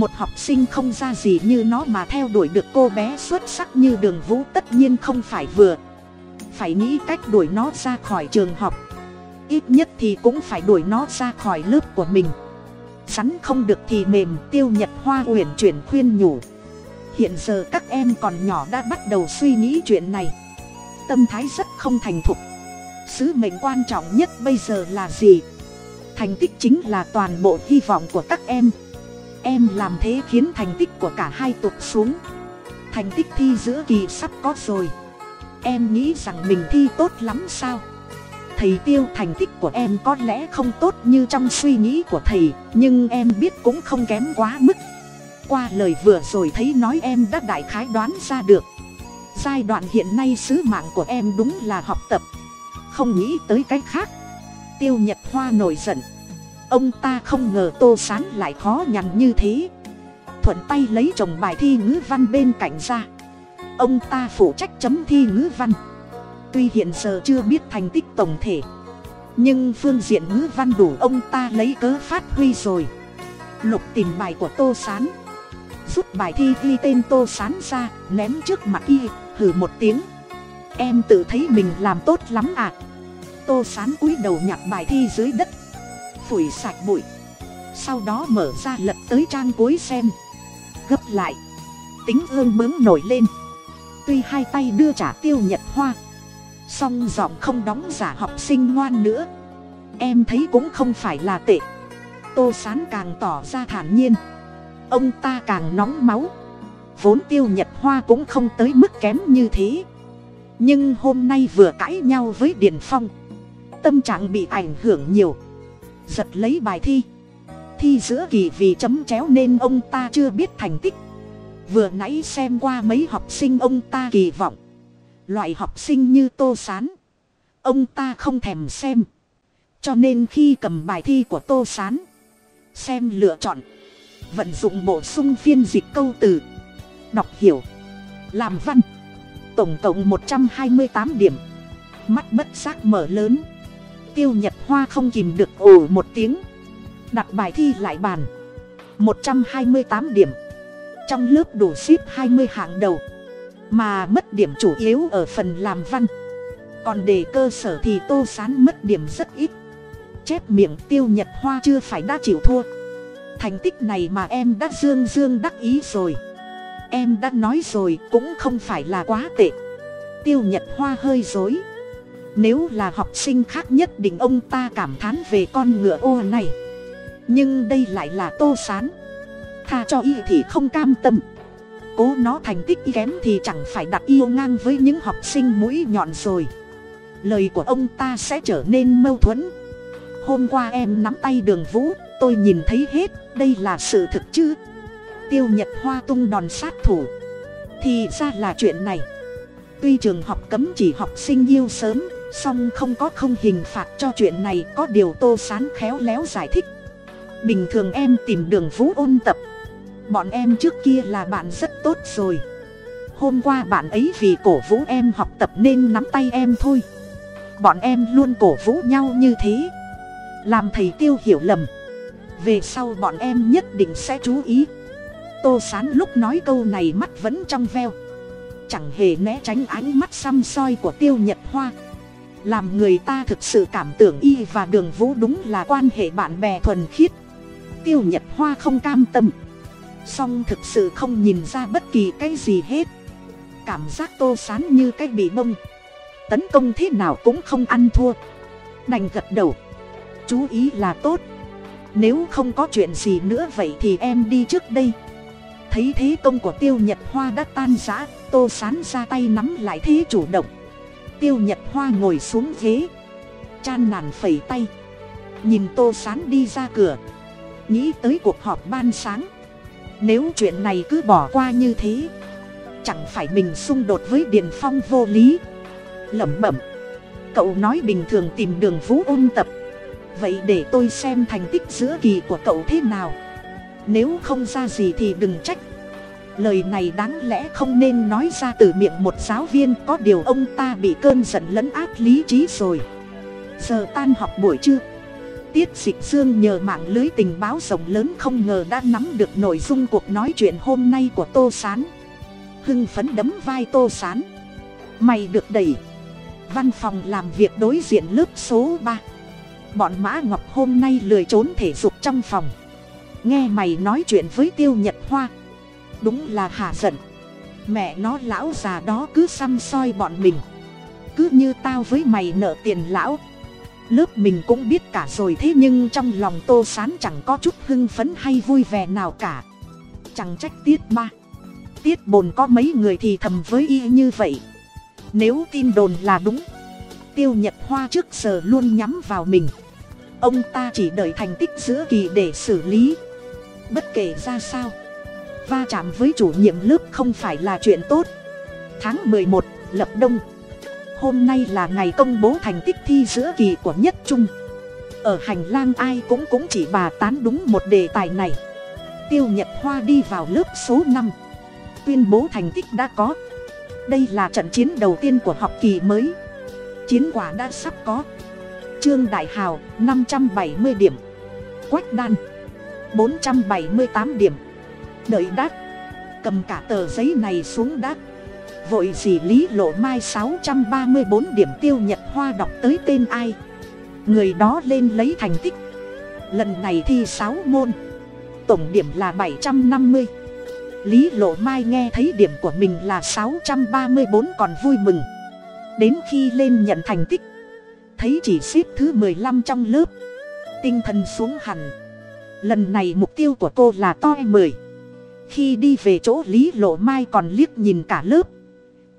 Một học sinh không ra gì như nó mà theo đuổi được cô bé xuất sắc như đường vũ tất nhiên không phải vừa. Phải nghĩ cách đuổi nó ra khỏi trường học. Ít nhất thì cũng phải đuổi nó ra khỏi lớp của mình rắn không được thì mềm, tiêu nhật hoa uyển chuyển khuyên nhủ. Hiện giờ các em còn nhỏ đã bắt đầu suy nghĩ chuyện này. Tâm thái rất không thành thục. Sứ mệnh quan trọng nhất bây giờ là gì? Thành tích chính là toàn bộ hy vọng của các em. Em làm thế khiến thành tích của cả hai tụt xuống. Thành tích thi giữa kỳ sắp có rồi. Em nghĩ rằng mình thi tốt lắm sao? Thầy tiêu thành tích của em có lẽ không tốt như trong suy nghĩ của thầy, nhưng em biết cũng không kém quá mức. Qua lời vừa rồi thấy nói em đã đại khái đoán ra được. Giai đoạn hiện nay sứ mạng của em đúng là học tập. Không nghĩ tới cái khác. Tiêu nhật hoa nổi giận. Ông ta không ngờ tô sán lại khó nhằn như thế. Thuận tay lấy chồng bài thi ngữ văn bên cạnh ra. Ông ta phụ trách chấm thi ngữ văn tuy hiện giờ chưa biết thành tích tổng thể, nhưng phương diện ngữ văn đủ ông ta lấy cớ phát huy rồi. Lục tìm bài của tô sán, rút bài thi ghi tên tô sán ra, ném trước mặt y hử một tiếng. Em tự thấy mình làm tốt lắm à. Tô sán cúi đầu nhặt bài thi dưới đất, phủi sạch bụi, sau đó mở ra lật tới trang cuối xem. Gấp lại, tính ương bướng nổi lên. Tuy hai tay đưa trả tiêu nhật hoa song giọng không đóng giả học sinh ngoan nữa. Em thấy cũng không phải là tệ. Tô sán càng tỏ ra thản nhiên. Ông ta càng nóng máu. Vốn tiêu nhật hoa cũng không tới mức kém như thế. Nhưng hôm nay vừa cãi nhau với điền phong, tâm trạng bị ảnh hưởng nhiều. Giật lấy bài thi. Thi giữa kỳ vì chấm chéo nên ông ta chưa biết thành tích. Vừa nãy xem qua mấy học sinh ông ta kỳ vọng loại học sinh như tô s á n ông ta không thèm xem. Cho nên khi cầm bài thi của tô s á n xem lựa chọn, vận dụng bổ sung phiên dịch câu từ, đọc hiểu, làm văn, tổng cộng một trăm hai mươi tám điểm. Mắt bất giác mở lớn. Tiêu nhật hoa không kìm được ồ một tiếng. Đặt bài thi lại bàn. một trăm hai mươi tám điểm. Trong lớp đủ ship hai mươi hạng đầu mà mất điểm chủ yếu ở phần làm văn. Còn đề cơ sở thì tô sán mất điểm rất ít. Chép miệng tiêu nhật hoa chưa phải đã chịu thua. Thành tích này mà em đã dương dương đắc ý rồi. Em đã nói rồi cũng không phải là quá tệ. Tiêu nhật hoa hơi dối. Nếu là học sinh khác nhất định ông ta cảm thán về con ngựa ô này. Nhưng đây lại là tô sán. Tha cho y thì không cam tâm cố nó thành tích kém thì chẳng phải đặt yêu ngang với những học sinh mũi nhọn rồi. Lời của ông ta sẽ trở nên mâu thuẫn. Hôm qua em nắm tay đường vũ, tôi nhìn thấy hết, đây là sự thực chứ? Tiêu nhật hoa tung đòn sát thủ. Thì ra là chuyện này. Tuy trường học cấm chỉ học sinh yêu sớm, song không có không hình phạt cho chuyện này có điều tô sán khéo léo giải thích. Bình thường em tìm đường vũ ôn tập bọn em trước kia là bạn rất tốt rồi. Hôm qua bạn ấy vì cổ vũ em học tập nên nắm tay em thôi. Bọn em luôn cổ vũ nhau như thế. Làm thầy tiêu hiểu lầm. Về sau bọn em nhất định sẽ chú ý. Tô sán lúc nói câu này mắt vẫn trong veo. Chẳng hề né tránh ánh mắt xăm soi của tiêu nhật hoa. Làm người ta thực sự cảm tưởng y và đường vũ đúng là quan hệ bạn bè thuần khiết. Tiêu nhật hoa không cam tâm song thực sự không nhìn ra bất kỳ cái gì hết. Cảm giác tô sán như cái bị bông. Tấn công thế nào cũng không ăn thua. Đành gật đầu. Chú ý là tốt. Nếu không có chuyện gì nữa vậy thì em đi trước đây. Thấy thế công của tiêu nhật hoa đã tan rã, tô sán ra tay nắm lại thế chủ động. Tiêu nhật hoa ngồi xuống ghế. Chan nản phẩy tay. Nhìn tô sán đi ra cửa. Nghĩ tới cuộc họp ban sáng nếu chuyện này cứ bỏ qua như thế, chẳng phải mình xung đột với điền phong vô lý. Lẩm bẩm, cậu nói bình thường tìm đường vũ ôn tập. Vậy để tôi xem thành tích giữa kỳ của cậu thế nào. Nếu không ra gì thì đừng trách. Lời này đáng lẽ không nên nói ra từ miệng một giáo viên, có điều ông ta bị cơn giận lấn át lý trí rồi. Giờ tan học buổi trưa tiết dịch dương nhờ mạng lưới tình báo rộng lớn không ngờ đã nắm được nội dung cuộc nói chuyện hôm nay của tô s á n hưng phấn đấm vai tô s á n mày được đẩy. Văn phòng làm việc đối diện lớp số ba. Bọn mã ngọc hôm nay lười trốn thể dục trong phòng. Nghe mày nói chuyện với tiêu nhật hoa. Đúng là hà giận. Mẹ nó lão già đó cứ xăm soi bọn mình. Cứ như tao với mày nợ tiền lão lớp mình cũng biết cả rồi thế nhưng trong lòng tô sán chẳng có chút hưng phấn hay vui vẻ nào cả. Chẳng trách tiết ba tiết bồn có mấy người thì thầm với y như vậy. Nếu tin đồn là đúng, tiêu nhật hoa trước giờ luôn nhắm vào mình. Ông ta chỉ đợi thành tích giữa kỳ để xử lý. Bất kể ra sao, va chạm với chủ nhiệm lớp không phải là chuyện tốt. Tháng mười một, lập đông hôm nay là ngày công bố thành tích thi giữa kỳ của nhất trung. Ở hành lang ai cũng cũng chỉ bà tán đúng một đề tài này. Tiêu nhật hoa đi vào lớp số năm, tuyên bố thành tích đã có. Đây là trận chiến đầu tiên của học kỳ mới. Chiến quả đã sắp có. Trương đại hào, năm trăm bảy mươi điểm. Quách đan, bốn trăm bảy mươi tám điểm. Đợi đát cầm cả tờ giấy này xuống đát vội gì lý lộ mai sáu trăm ba mươi bốn điểm tiêu nhật hoa đọc tới tên ai. Người đó lên lấy thành tích. Lần này thi sáu môn. Tổng điểm là bảy trăm năm mươi. Lý lộ mai nghe thấy điểm của mình là sáu trăm ba mươi bốn còn vui mừng. Đến khi lên nhận thành tích, thấy chỉ xếp thứ mười lăm trong lớp. Tinh thần xuống hẳn. Lần này mục tiêu của cô là to mười. Khi đi về chỗ lý lộ mai còn liếc nhìn cả lớp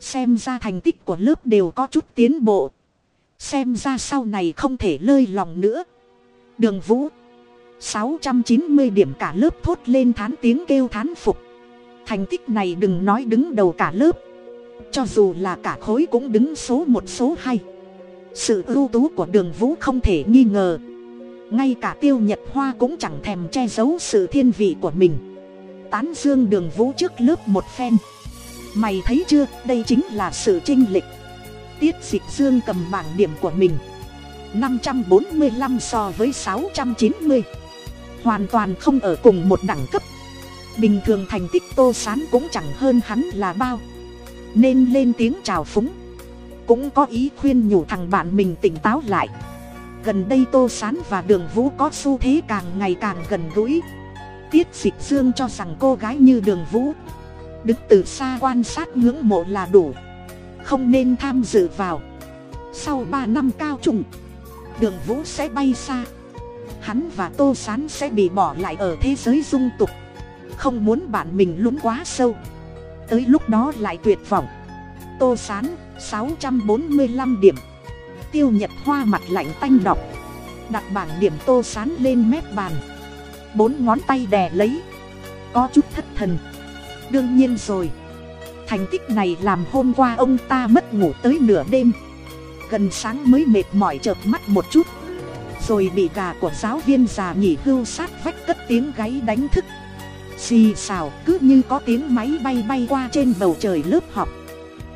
xem ra thành tích của lớp đều có chút tiến bộ. Xem ra sau này không thể lơi lòng nữa. Đường vũ. Sáu trăm chín mươi điểm cả lớp thốt lên thán tiếng kêu thán phục. Thành tích này đừng nói đứng đầu cả lớp. Cho dù là cả khối cũng đứng số một, số hai. Sự ưu tú của đường vũ không thể nghi ngờ. Ngay cả tiêu nhật hoa cũng chẳng thèm che giấu sự thiên vị của mình. Tán dương đường vũ trước lớp một phen mày thấy chưa, đây chính là sự chinh lịch tiết dịch dương cầm bảng điểm của mình. năm trăm bốn mươi lăm so với sáu trăm chín mươi. Hoàn toàn không ở cùng một đẳng cấp. Bình thường thành tích tô sán cũng chẳng hơn hắn là bao. Nên lên tiếng chào phúng. Cũng có ý khuyên nhủ thằng bạn mình tỉnh táo lại. Gần đây tô sán và đường vũ có xu thế càng ngày càng gần gũi. Tiết dịch dương cho rằng cô gái như đường vũ đứng từ xa quan sát ngưỡng mộ là đủ. Không nên tham dự vào. Sau ba năm cao trùng, đường vũ sẽ bay xa. Hắn và tô s á n sẽ bị bỏ lại ở thế giới dung tục. Không muốn bạn mình lún quá sâu. Tới lúc đó lại tuyệt vọng. Tô s á n sáu trăm bốn mươi lăm điểm. Tiêu nhật hoa mặt lạnh tanh đọc đặt bảng điểm tô sán lên mép bàn. Bốn ngón tay đè lấy. Có chút thất thần đương nhiên rồi. Thành tích này làm hôm qua ông ta mất ngủ tới nửa đêm. Gần sáng mới mệt mỏi chợp mắt một chút. Rồi bị gà của giáo viên già nghỉ hưu sát vách cất tiếng gáy đánh thức. Xì xào, cứ như có tiếng máy bay bay qua trên bầu trời lớp học.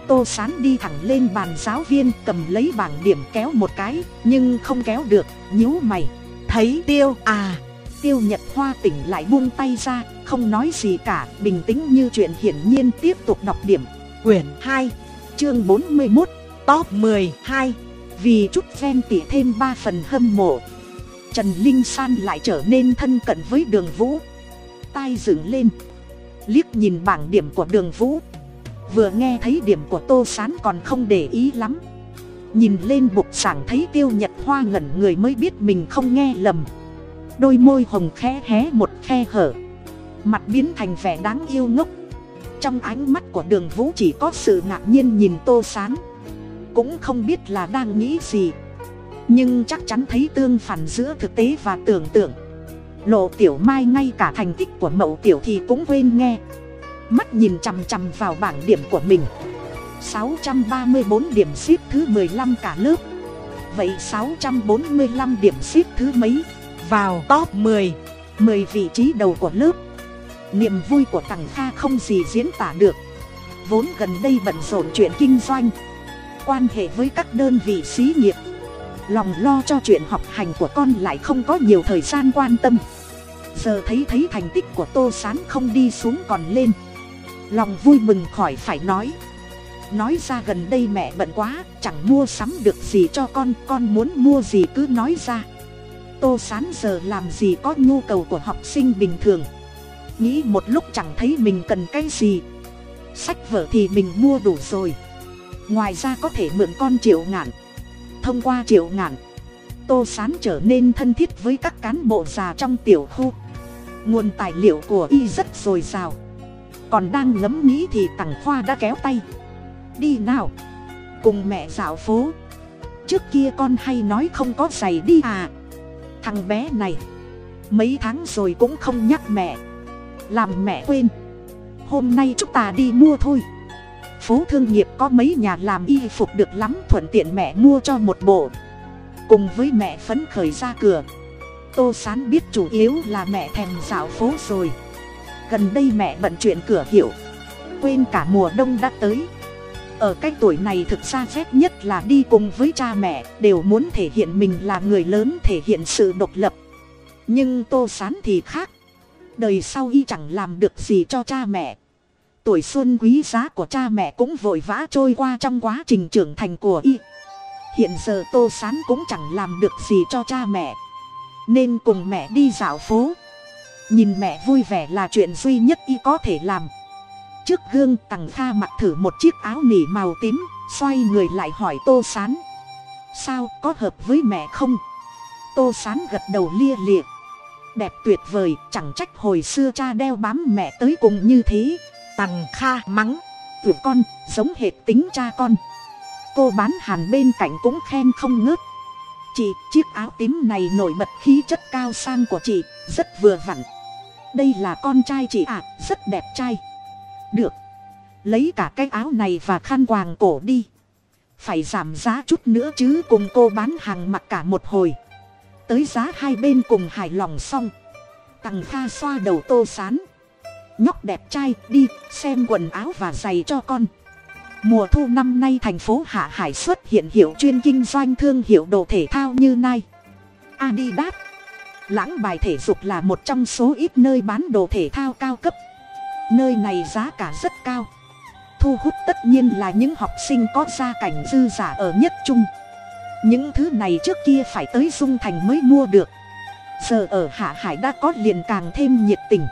Tô sán đi thẳng lên bàn giáo viên, cầm lấy bảng điểm kéo một cái, nhưng không kéo được, nhíu mày. Thấy tiêu à tiêu nhật hoa tỉnh lại buông tay ra không nói gì cả bình tĩnh như chuyện hiển nhiên tiếp tục đọc điểm. Quyển hai, chương bốn mươi một Top 12 vì chút ven tỉ thêm ba phần hâm mộ trần linh san lại trở nên thân cận với đường vũ. Tai dựng lên liếc nhìn bảng điểm của đường vũ. Vừa nghe thấy điểm của tô s á n còn không để ý lắm. Nhìn lên bục sảng thấy tiêu nhật hoa ngẩn người mới biết mình không nghe lầm đôi môi hồng khe hé một khe hở. Mặt biến thành vẻ đáng yêu ngốc. Trong ánh mắt của đường vũ chỉ có sự ngạc nhiên nhìn tô s á n cũng không biết là đang nghĩ gì. Nhưng chắc chắn thấy tương phản giữa thực tế và tưởng tượng. Lộ tiểu mai ngay cả thành tích của mậu tiểu thì cũng quên nghe. Mắt nhìn chằm chằm vào bảng điểm của mình. Sáu trăm ba mươi bốn điểm xếp thứ mười lăm cả lớp. Vậy sáu trăm bốn mươi lăm điểm xếp thứ mấy? Vào top 10 mười vị trí đầu của lớp. Niềm vui của tằng kha không gì diễn tả được. Vốn gần đây bận rộn chuyện kinh doanh. Quan hệ với các đơn vị xí nghiệp. Lòng lo cho chuyện học hành của con lại không có nhiều thời gian quan tâm. Giờ thấy thấy thành tích của tô s á n không đi xuống còn lên. Lòng vui mừng khỏi phải nói. Nói ra gần đây mẹ bận quá, chẳng mua sắm được gì cho con con muốn mua gì cứ nói ra tô sán giờ làm gì có nhu cầu của học sinh bình thường. Nghĩ một lúc chẳng thấy mình cần cái gì. Sách vở thì mình mua đủ rồi. Ngoài ra có thể mượn con triệu ngạn. Thông qua triệu ngạn, tô sán trở nên thân thiết với các cán bộ già trong tiểu khu. Nguồn tài liệu của y rất dồi dào. Còn đang ngẫm nghĩ thì tằng khoa đã kéo tay. Đi nào, cùng mẹ dạo phố. Trước kia con hay nói không có giày đi à thằng bé này. Mấy tháng rồi cũng không nhắc mẹ. Làm mẹ quên. Hôm nay chúng ta đi mua thôi. Phố thương nghiệp có mấy nhà làm y phục được lắm thuận tiện mẹ mua cho một bộ. Cùng với mẹ phấn khởi ra cửa. Tô sán biết chủ yếu là mẹ thèm dạo phố rồi. Gần đây mẹ bận chuyện cửa hiệu. Quên cả mùa đông đã tới ở cái tuổi này thực ra phép nhất là đi cùng với cha mẹ, đều muốn thể hiện mình là người lớn thể hiện sự độc lập. Nhưng tô sán thì khác. Đời sau y chẳng làm được gì cho cha mẹ. Tuổi xuân quý giá của cha mẹ cũng vội vã trôi qua trong quá trình trưởng thành của y. Hiện giờ tô sán cũng chẳng làm được gì cho cha mẹ. Nên cùng mẹ đi dạo phố. Nhìn mẹ vui vẻ là chuyện duy nhất y có thể làm trước gương tằng kha mặc thử một chiếc áo nỉ màu tím, xoay người lại hỏi tô s á n sao, có hợp với mẹ không? Tô s á n gật đầu lia lịa. Đẹp tuyệt vời, chẳng trách hồi xưa cha đeo bám mẹ tới cùng như thế. Tằng Kha mắng tưởng con, giống hệt tính cha con. Cô bán hàn bên cạnh cũng khen không ngớt. Chị, chiếc áo tím này nổi bật khí chất cao sang của chị, rất vừa vặn. Đây là con trai chị ạ, rất đẹp trai được. Lấy cả cái áo này và khăn quàng cổ đi. Phải giảm giá chút nữa chứ cùng cô bán hàng mặc cả một hồi. Tới giá hai bên cùng hài lòng xong. Tằng kha xoa đầu tô sán. Nhóc đẹp trai, đi, xem quần áo và giày cho con. Mùa thu năm nay thành phố hạ hải xuất hiện hiệu chuyên kinh doanh thương hiệu đồ thể thao như nai adidas. Lãng bài thể dục là một trong số ít nơi bán đồ thể thao cao cấp nơi này giá cả rất cao. Thu hút tất nhiên là những học sinh có gia cảnh dư giả ở nhất trung. Những thứ này trước kia phải tới dung thành mới mua được. Giờ ở hạ hải đã có liền càng thêm nhiệt tình.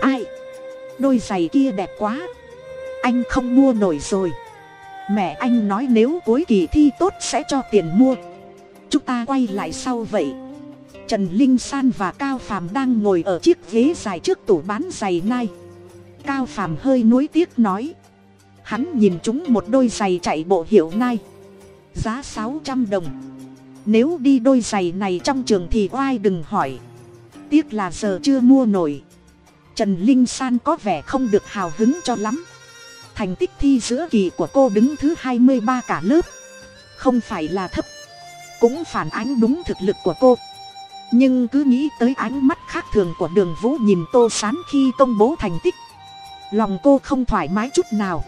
Ai? Đôi giày kia đẹp quá. Anh không mua nổi rồi. Mẹ anh nói nếu cuối kỳ thi tốt sẽ cho tiền mua. Chúng ta quay lại sau vậy. Trần linh san và cao phàm đang ngồi ở chiếc ghế dài trước tủ bán giày nai cao phàm hơi nuối tiếc nói. Hắn nhìn chúng một đôi giày chạy bộ hiệu nai. Giá sáu trăm đồng. Nếu đi đôi giày này trong trường thì oai đừng hỏi. Tiếc là giờ chưa mua nổi. Trần linh san có vẻ không được hào hứng cho lắm. Thành tích thi giữa kỳ của cô đứng thứ hai mươi ba cả lớp. Không phải là thấp. Cũng phản ánh đúng thực lực của cô. Nhưng cứ nghĩ tới ánh mắt khác thường của đường vũ nhìn tô sán khi công bố thành tích lòng cô không thoải mái chút nào.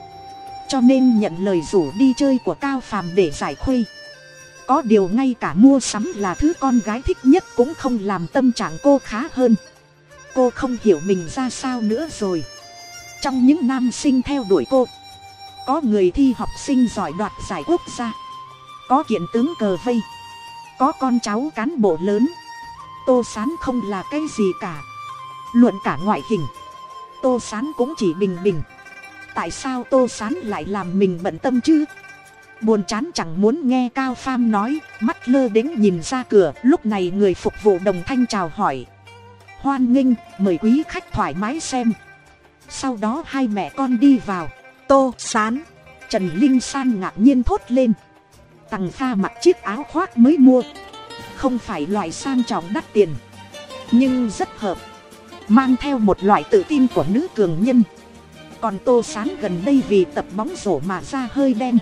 Cho nên nhận lời rủ đi chơi của cao phàm để giải khuây. Có điều ngay cả mua sắm là thứ con gái thích nhất cũng không làm tâm trạng cô khá hơn. Cô không hiểu mình ra sao nữa rồi. Trong những nam sinh theo đuổi cô, có người thi học sinh giỏi đoạt giải quốc gia, có kiện tướng cờ vây, có con cháu cán bộ lớn. Tô sán không là cái gì cả. Luận cả ngoại hình tô sán cũng chỉ bình bình. Tại sao tô sán lại làm mình bận tâm chứ? Buồn chán chẳng muốn nghe cao pham nói, mắt lơ đến nhìn ra cửa, lúc này người phục vụ đồng thanh chào hỏi. Hoan nghênh, mời quý khách thoải mái xem. Sau đó hai mẹ con đi vào. Tô sán, trần linh san ngạc nhiên thốt lên. Tằng pha mặc chiếc áo khoác mới mua. Không phải loại sang trọng đắt tiền, nhưng rất hợp mang theo một loại tự tin của nữ cường nhân. Còn tô sán gần đây vì tập bóng rổ mà da hơi đen.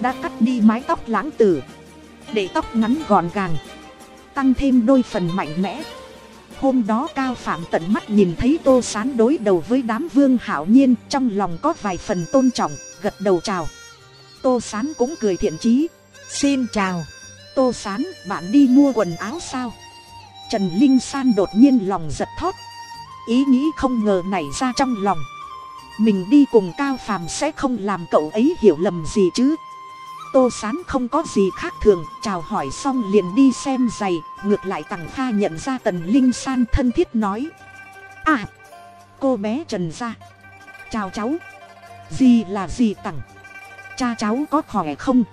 Đã cắt đi mái tóc lãng tử. Để tóc ngắn gọn gàng. Tăng thêm đôi phần mạnh mẽ. Hôm đó cao phạm tận mắt nhìn thấy tô sán đối đầu với đám vương hảo nhiên, trong lòng có vài phần tôn trọng, gật đầu chào. Tô sán cũng cười thiện chí. Xin chào. Tô sán, bạn đi mua quần áo sao? Trần linh san đột nhiên lòng giật thót ý nghĩ không ngờ nảy ra trong lòng. Mình đi cùng cao phàm sẽ không làm cậu ấy hiểu lầm gì chứ? Tô sán không có gì khác thường, chào hỏi xong liền đi xem giày, ngược lại tằng kha nhận ra tần linh san thân thiết nói. À! Cô bé trần gia. Chào cháu. Gì là gì tằng cha cháu có khỏe không?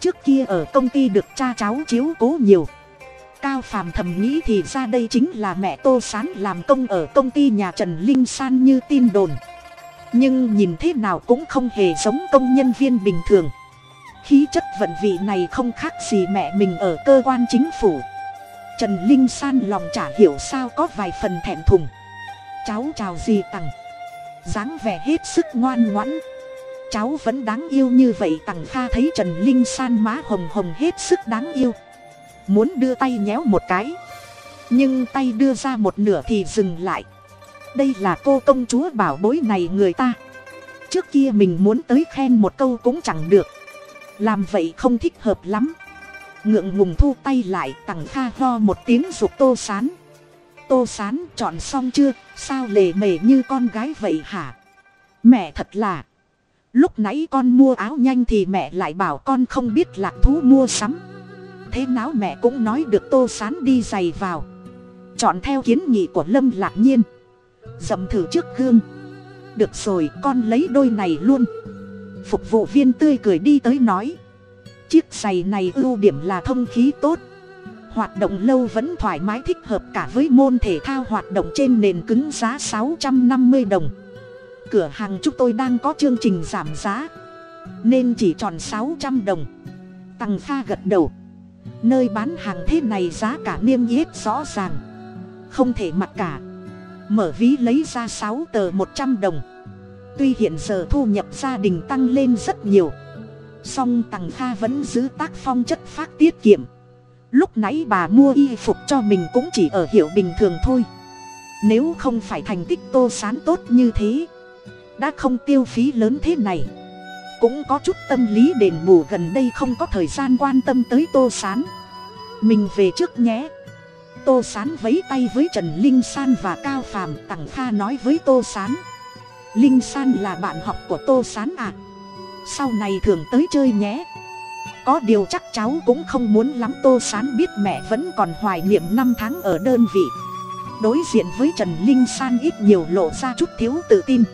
Trước kia ở công ty được cha cháu chiếu cố nhiều cao phàm thầm nghĩ thì ra đây chính là mẹ tô sán làm công ở công ty nhà trần linh san như tin đồn. Nhưng nhìn thế nào cũng không hề giống công nhân viên bình thường. Khí chất vận vị này không khác gì mẹ mình ở cơ quan chính phủ. Trần linh san lòng chả hiểu sao có vài phần thẹn thùng. Cháu chào gì tằng dáng vẻ hết sức ngoan ngoãn. Cháu vẫn đáng yêu như vậy tằng kha thấy trần linh san má hồng hồng hết sức đáng yêu muốn đưa tay nhéo một cái. Nhưng tay đưa ra một nửa thì dừng lại. Đây là cô công chúa bảo bối này người ta. Trước kia mình muốn tới khen một câu cũng chẳng được. Làm vậy không thích hợp lắm. Ngượng ngùng thu tay lại tằng kha ho một tiếng rục tô sán. Tô sán chọn xong chưa? Sao lề mề như con gái vậy hả? Mẹ thật là. Lúc nãy con mua áo nhanh thì mẹ lại bảo con không biết lạc thú mua sắm thế nào mẹ cũng nói được tô sán đi giày vào. Chọn theo kiến nghị của lâm lạc nhiên. Dậm thử trước gương. Được rồi, con lấy đôi này luôn. Phục vụ viên tươi cười đi tới nói. Chiếc giày này ưu điểm là thông khí tốt. Hoạt động lâu vẫn thoải mái thích hợp cả với môn thể thao hoạt động trên nền cứng giá sáu trăm năm mươi đồng. Cửa hàng chúng tôi đang có chương trình giảm giá. Nên chỉ tròn sáu trăm đồng. Tăng pha gật đầu nơi bán hàng thế này giá cả niêm yết rõ ràng. Không thể mặc cả. Mở ví lấy ra sáu tờ một trăm đồng. Tuy hiện giờ thu nhập gia đình tăng lên rất nhiều. Song tằng kha vẫn giữ tác phong chất phát tiết kiệm. Lúc nãy bà mua y phục cho mình cũng chỉ ở hiệu bình thường thôi. Nếu không phải thành tích tô sán tốt như thế, đã không tiêu phí lớn thế này cũng có chút tâm lý đền bù gần đây không có thời gian quan tâm tới tô sán. Mình về trước nhé. Tô sán vấy tay với trần linh san và cao phàm, tằng kha nói với tô sán. Linh san là bạn học của tô sán à? Sau này thường tới chơi nhé. Có điều chắc cháu cũng không muốn lắm, tô sán biết mẹ vẫn còn hoài niệm năm tháng ở đơn vị. Đối diện với trần linh san ít nhiều lộ ra chút thiếu tự tin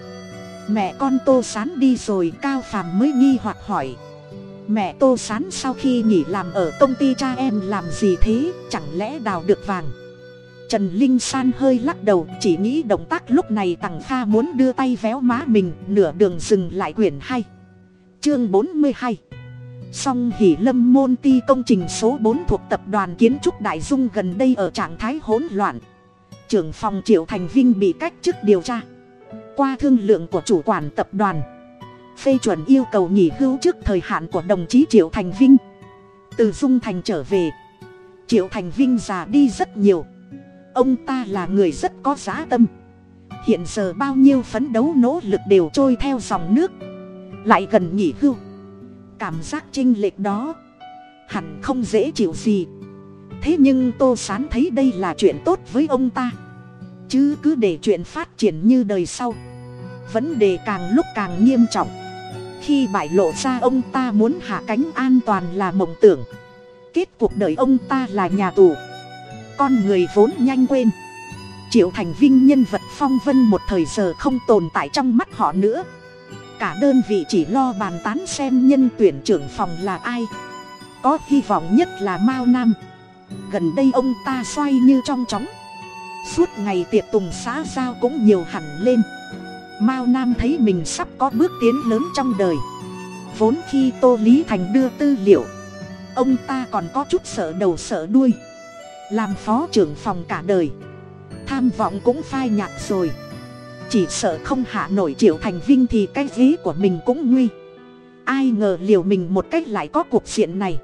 mẹ con tô sán đi rồi, cao phàm mới nghi hoặc hỏi. Mẹ tô sán sau khi nghỉ làm ở công ty cha em làm gì thế? Chẳng lẽ đào được vàng? Trần linh san hơi lắc đầu, chỉ nghĩ động tác lúc này tằng kha muốn đưa tay véo má mình, nửa đường dừng lại quyển hay chương bốn mươi hai. Song hỉ lâm môn ti công trình số bốn thuộc tập đoàn kiến trúc đại dung gần đây ở trạng thái hỗn loạn. Trưởng phòng triệu thành vinh bị cách chức điều tra qua thương lượng của chủ quản tập đoàn. Phê chuẩn yêu cầu nghỉ hưu trước thời hạn của đồng chí triệu thành vinh. Từ dung thành trở về, triệu thành vinh già đi rất nhiều. Ông ta là người rất có giá tâm. Hiện giờ bao nhiêu phấn đấu nỗ lực đều trôi theo dòng nước. Lại gần nghỉ hưu. Cảm giác chinh lệch đó hẳn không dễ chịu gì. Thế nhưng tô sán thấy đây là chuyện tốt với ông ta chứ cứ để chuyện phát triển như đời sau. Vấn đề càng lúc càng nghiêm trọng. Khi bại lộ ra ông ta muốn hạ cánh an toàn là mộng tưởng. Kết cuộc đời ông ta là nhà tù. Con người vốn nhanh quên. Triệu thành vinh nhân vật phong vân một thời giờ không tồn tại trong mắt họ nữa. Cả đơn vị chỉ lo bàn tán xem nhân tuyển trưởng phòng là ai. Có hy vọng nhất là mao nam. Gần đây ông ta xoay như trong chóng suốt ngày tiệc tùng xã giao cũng nhiều hẳn lên. Mao nam thấy mình sắp có bước tiến lớn trong đời. Vốn khi tô lý thành đưa tư liệu, ông ta còn có chút sợ đầu sợ đuôi. Làm phó trưởng phòng cả đời. Tham vọng cũng phai nhạt rồi. Chỉ sợ không hạ nổi triệu thành vinh thì cái ghế của mình cũng nguy. Ai ngờ liều mình một cách lại có cuộc diện này.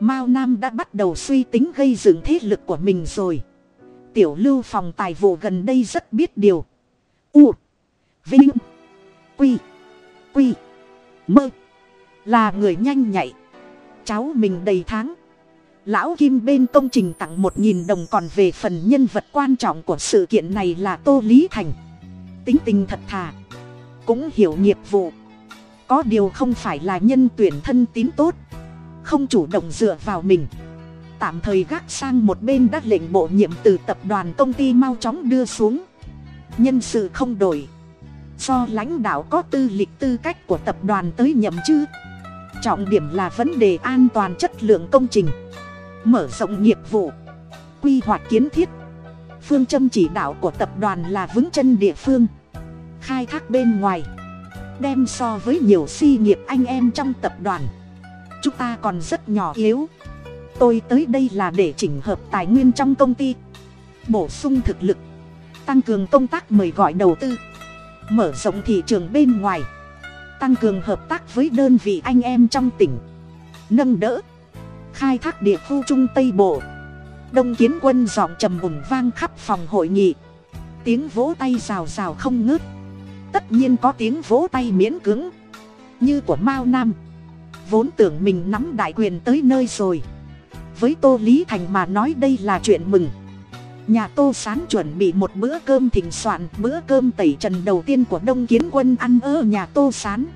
Mao nam đã bắt đầu suy tính gây dựng thế lực của mình rồi tiểu lưu phòng tài vụ gần đây rất biết điều. U, vinh, quy quy, mơ là người nhanh nhạy. Cháu mình đầy tháng. Lão kim bên công trình tặng một nghìn đồng còn về phần nhân vật quan trọng của sự kiện này là tô lý thành. Tính tình thật thà, cũng hiểu nghiệp vụ. Có điều không phải là nhân tuyển thân tín tốt, không chủ động dựa vào mình tạm thời gác sang một bên đã lệnh bộ nhiệm từ tập đoàn công ty mau chóng đưa xuống. Nhân sự không đổi. Do lãnh đạo có tư lịch tư cách của tập đoàn tới nhậm chứ trọng điểm là vấn đề an toàn chất lượng công trình. Mở rộng nghiệp vụ. Quy hoạch kiến thiết. Phương châm chỉ đạo của tập đoàn là vững chân địa phương. Khai thác bên ngoài. Đem so với nhiều si nghiệp anh em trong tập đoàn. Chúng ta còn rất nhỏ yếu tôi tới đây là để chỉnh hợp tài nguyên trong công ty. Bổ sung thực lực. Tăng cường công tác mời gọi đầu tư. Mở rộng thị trường bên ngoài. Tăng cường hợp tác với đơn vị anh em trong tỉnh. Nâng đỡ. Khai thác địa khu trung tây bộ. Đông kiến quân giọng trầm bùng vang khắp phòng hội nghị. Tiếng vỗ tay rào rào không ngớt. Tất nhiên có tiếng vỗ tay miễn cứng như của mao nam. Vốn tưởng mình nắm đại quyền tới nơi rồi với tô lý thành mà nói đây là chuyện mừng. Nhà tô sán chuẩn bị một bữa cơm thịnh soạn, bữa cơm tẩy trần đầu tiên của đông kiến quân ăn ở nhà tô sán.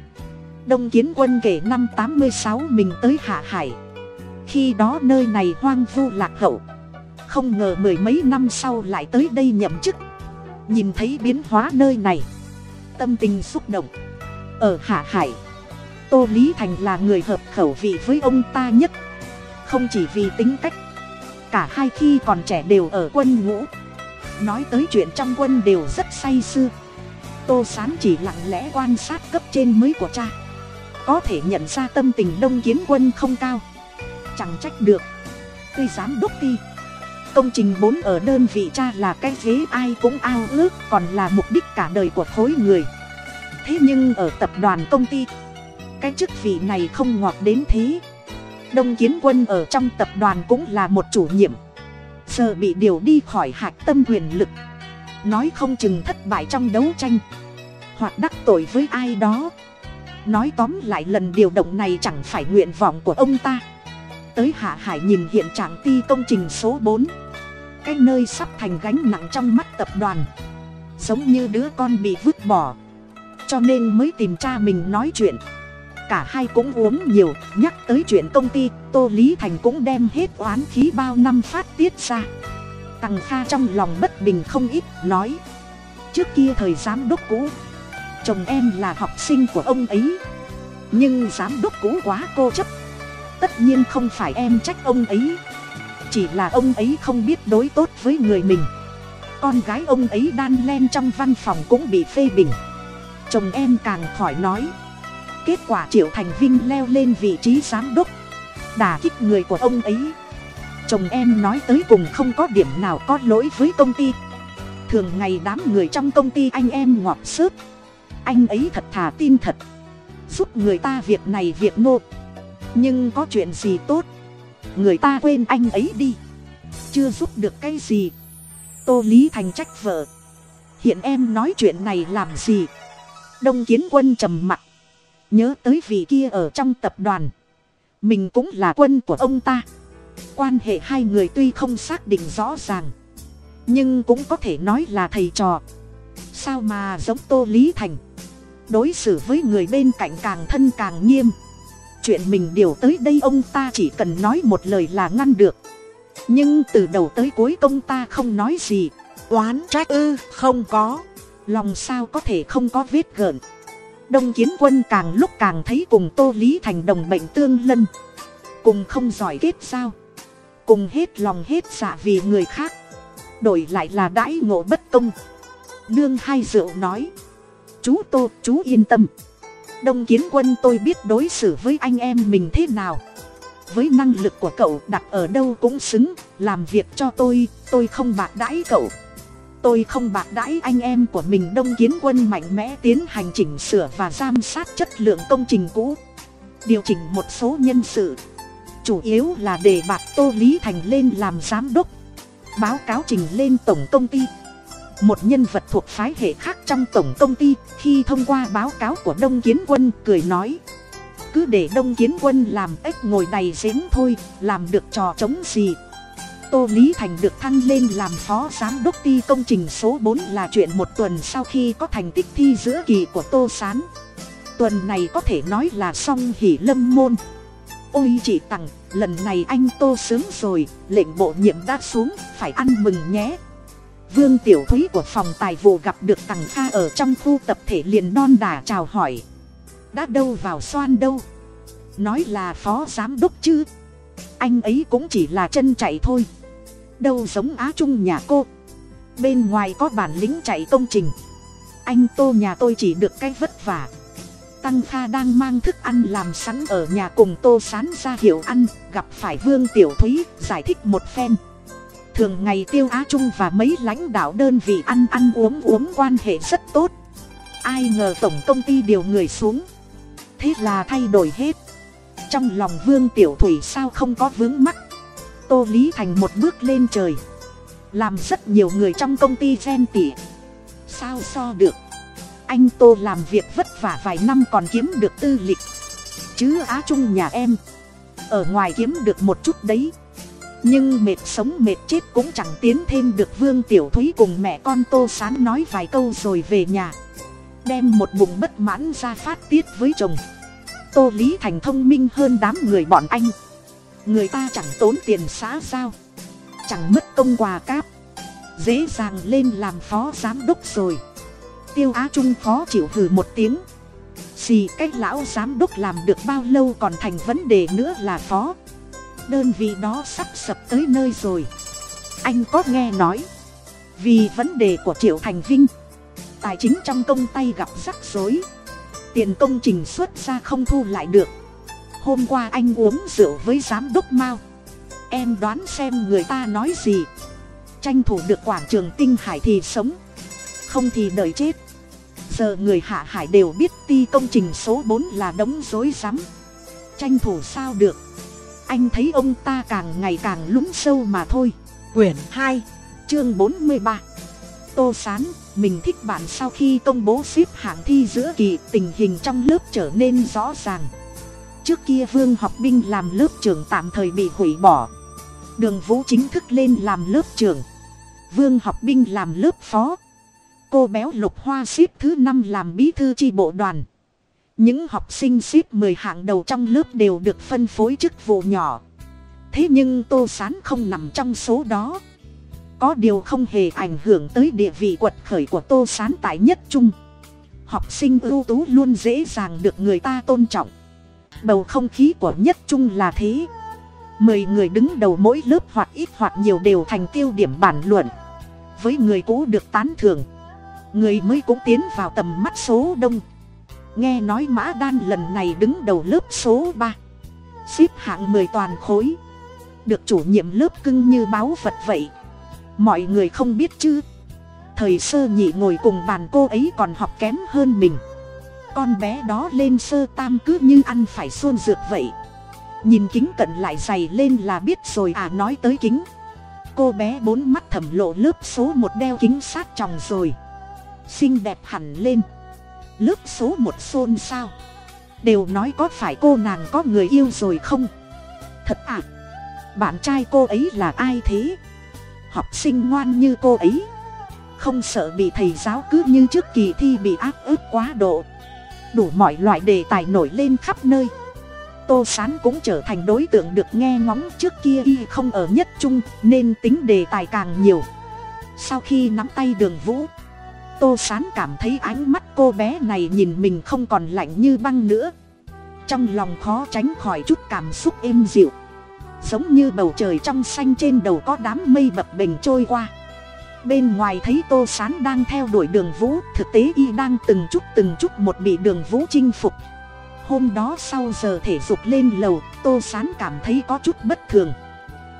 Đông kiến quân kể năm tám mươi sáu mình tới hạ hải. Khi đó nơi này hoang vu lạc hậu. Không ngờ mười mấy năm sau lại tới đây nhậm chức. Nhìn thấy biến hóa nơi này, tâm tình xúc động. Ở hạ hải, tô lý thành là người hợp khẩu vị với ông ta nhất không chỉ vì tính cách. Cả hai khi còn trẻ đều ở quân ngũ. Nói tới chuyện trong quân đều rất say sưa. Tô sán chỉ lặng lẽ quan sát cấp trên mới của cha. Có thể nhận ra tâm tình đông kiến quân không cao. Chẳng trách được. Tuy giám đốc ty công trình bốn ở đơn vị cha là cái ghế ai cũng ao ước, còn là mục đích cả đời của khối người. Thế nhưng ở tập đoàn công ty, cái chức vị này không ngọt đến thế đông kiến quân ở trong tập đoàn cũng là một chủ nhiệm. Giờ bị điều đi khỏi hạch tâm quyền lực. Nói không chừng thất bại trong đấu tranh. Hoặc đắc tội với ai đó. Nói tóm lại lần điều động này chẳng phải nguyện vọng của ông ta. Tới hạ hải nhìn hiện trạng ti công trình số bốn. Cái nơi sắp thành gánh nặng trong mắt tập đoàn. Giống như đứa con bị vứt bỏ. Cho nên mới tìm cha mình nói chuyện cả hai cũng uống nhiều, nhắc tới chuyện công ty, tô lý thành cũng đem hết oán khí bao năm phát tiết ra. Tằng kha trong lòng bất bình không ít, nói, trước kia thời giám đốc cũ, chồng em là học sinh của ông ấy. Nhưng giám đốc cũ quá cô chấp. Tất nhiên không phải em trách ông ấy. Chỉ là ông ấy không biết đối tốt với người mình. Con gái ông ấy đan len trong văn phòng cũng bị phê bình. Chồng em càng khỏi nói kết quả triệu thành vinh leo lên vị trí giám đốc. Đả kích người của ông ấy. Chồng em nói tới cùng không có điểm nào có lỗi với công ty. Thường ngày đám người trong công ty anh em ngọt xớt anh ấy thật thà tin thật. Giúp người ta việc này việc nô nhưng có chuyện gì tốt? Người ta quên anh ấy đi. Chưa giúp được cái gì. Tô lý thành trách vợ. Hiện em nói chuyện này làm gì? Đông kiến quân trầm mặc nhớ tới vị kia ở trong tập đoàn. Mình cũng là quân của ông ta. Quan hệ hai người tuy không xác định rõ ràng, nhưng cũng có thể nói là thầy trò. Sao mà giống tô lý thành? Đối xử với người bên cạnh càng thân càng nghiêm. Chuyện mình điều tới đây ông ta chỉ cần nói một lời là ngăn được. Nhưng từ đầu tới cuối công ta không nói gì. Oán trách ư, không có. Lòng sao có thể không có vết gợn? Đông kiến quân càng lúc càng thấy cùng tô lý thành đồng bệnh tương lân. Cùng không giỏi kết giao. Cùng hết lòng hết dạ vì người khác. Đổi lại là đãi ngộ bất công. Nương hai rượu nói. Chú tô, chú yên tâm. Đông kiến quân tôi biết đối xử với anh em mình thế nào. Với năng lực của cậu đặt ở đâu cũng xứng. Làm việc cho tôi tôi không bạc đãi cậu tôi không bạc đãi anh em của mình đông kiến quân mạnh mẽ tiến hành chỉnh sửa và giám sát chất lượng công trình cũ. Điều chỉnh một số nhân sự. Chủ yếu là để bạc tô lý thành lên làm giám đốc. Báo cáo trình lên tổng công ty. Một nhân vật thuộc phái hệ khác trong tổng công ty, khi thông qua báo cáo của đông kiến quân cười nói, cứ để đông kiến quân làm ếch ngồi đầy giếng thôi, làm được trò chống gì tô lý thành được thăng lên làm phó giám đốc ty công trình số bốn là chuyện một tuần sau khi có thành tích thi giữa kỳ của tô s á n tuần này có thể nói là xong hỉ lâm môn. Ôi chị tặng lần này anh tô sướng rồi, lệnh bộ nhiệm đã xuống, phải ăn mừng nhé. Vương tiểu thúy của phòng tài vụ gặp được tằng kha ở trong khu tập thể liền non đà chào hỏi. Đã đâu vào xoan đâu? Nói là phó giám đốc chứ. Anh ấy cũng chỉ là chân chạy thôi đâu giống á trung nhà cô. Bên ngoài có bản lính chạy công trình. Anh tô nhà tôi chỉ được cái vất vả. Tăng kha đang mang thức ăn làm sẵn ở nhà cùng tô sán ra hiệu ăn, gặp phải vương tiểu thúy, giải thích một phen. Thường ngày tiêu á trung và mấy lãnh đạo đơn vị ăn ăn uống uống quan hệ rất tốt. Ai ngờ tổng công ty điều người xuống. Thế là thay đổi hết. Trong lòng vương tiểu thủy sao không có vướng mắc? Tô lý thành một bước lên trời. Làm rất nhiều người trong công ty ghen tỉ sao so được? Anh tô làm việc vất vả vài năm còn kiếm được tư lịch. Chứ á trung nhà em. Ở ngoài kiếm được một chút đấy. Nhưng mệt sống mệt chết cũng chẳng tiến thêm được vương tiểu thúy cùng mẹ con tô sán nói vài câu rồi về nhà. Đem một bụng bất mãn ra phát tiết với chồng. Tô lý thành thông minh hơn đám người bọn anh người ta chẳng tốn tiền xã giao chẳng mất công quà cáp. Dễ dàng lên làm phó giám đốc rồi. Tiêu á trung khó chịu hừ một tiếng. Xì cách lão giám đốc làm được bao lâu còn thành vấn đề nữa là phó. Đơn vị đó sắp sập tới nơi rồi. Anh có nghe nói. Vì vấn đề của triệu thành vinh, tài chính trong công tay gặp rắc rối. Tiền công trình xuất ra không thu lại được hôm qua anh uống rượu với giám đốc mao. Em đoán xem người ta nói gì. Tranh thủ được quảng trường tinh hải thì sống. Không thì đợi chết. Giờ người hạ hải đều biết ti công trình số bốn là đống rối rắm. Tranh thủ sao được. Anh thấy ông ta càng ngày càng lún sâu mà thôi. Quyển hai, chương bốn mươi ba. Tô sán, mình thích bạn sau khi công bố xếp hạng thi giữa kỳ, tình hình trong lớp trở nên rõ ràng trước kia vương học binh làm lớp trưởng tạm thời bị hủy bỏ. Đường vũ chính thức lên làm lớp trưởng. Vương học binh làm lớp phó. Cô béo lục hoa xếp thứ năm làm bí thư tri bộ đoàn. Những học sinh xếp mười hạng đầu trong lớp đều được phân phối chức vụ nhỏ. Thế nhưng tô s á n không nằm trong số đó. Có điều không hề ảnh hưởng tới địa vị quật khởi của tô s á n tại nhất trung. Học sinh ưu tú luôn dễ dàng được người ta tôn trọng bầu không khí của nhất trung là thế. Mười người đứng đầu mỗi lớp hoặc ít hoặc nhiều đều thành tiêu điểm bản luận. Với người cũ được tán thưởng, người mới cũng tiến vào tầm mắt số đông. Nghe nói mã đan lần này đứng đầu lớp số ba, xếp hạng mười toàn khối, được chủ nhiệm lớp cưng như báu vật vậy. Mọi người không biết chứ. Thời sơ nhị ngồi cùng bàn cô ấy còn học kém hơn mình con bé đó lên sơ tam cứ như ăn phải xuôn dược vậy. Nhìn kính cận lại dày lên là biết rồi à nói tới kính. Cô bé bốn mắt thẩm lộ lớp số một đeo kính sát chồng rồi. Xinh đẹp hẳn lên. Lớp số một xôn sao đều nói có phải cô nàng có người yêu rồi không? Thật à? Bạn trai cô ấy là ai thế? Học sinh ngoan như cô ấy. Không sợ bị thầy giáo cứ như trước kỳ thi bị áp ức quá độ đủ mọi loại đề tài nổi lên khắp nơi. Tô sán cũng trở thành đối tượng được nghe ngóng trước kia y không ở nhất trung, nên tính đề tài càng nhiều. Sau khi nắm tay đường vũ, tô sán cảm thấy ánh mắt cô bé này nhìn mình không còn lạnh như băng nữa. Trong lòng khó tránh khỏi chút cảm xúc êm dịu. Giống như bầu trời trong xanh trên đầu có đám mây bập bềnh trôi qua bên ngoài thấy tô sán đang theo đuổi đường vũ, thực tế y đang từng chút từng chút một bị đường vũ chinh phục. Hôm đó sau giờ thể dục lên lầu, tô sán cảm thấy có chút bất thường.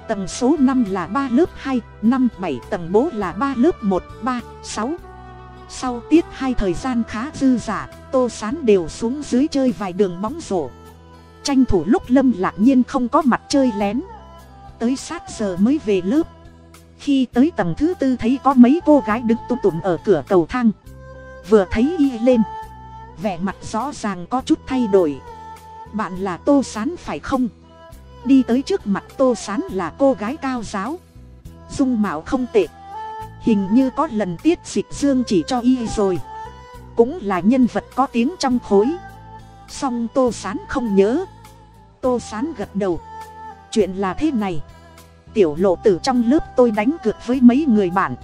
Tầng số năm là ba lớp hai, năm bảy, tầng bố là ba lớp một, ba, sáu. Sau tiết hai thời gian khá dư dả, tô sán đều xuống dưới chơi vài đường bóng rổ. Tranh thủ lúc lâm lạc nhiên không có mặt chơi lén. Tới sát giờ mới về lớp khi tới tầng thứ tư thấy có mấy cô gái đứng tung tụm ở cửa cầu thang. Vừa thấy y lên. Vẻ mặt rõ ràng có chút thay đổi. Bạn là tô sán phải không? Đi tới trước mặt tô sán là cô gái cao giáo. Dung mạo không tệ. Hình như có lần tiết dịch dương chỉ cho y rồi. Cũng là nhân vật có tiếng trong khối. Song tô sán không nhớ. Tô sán gật đầu. Chuyện là thế này tiểu lộ tử trong lớp tôi đánh cược với mấy người bạn.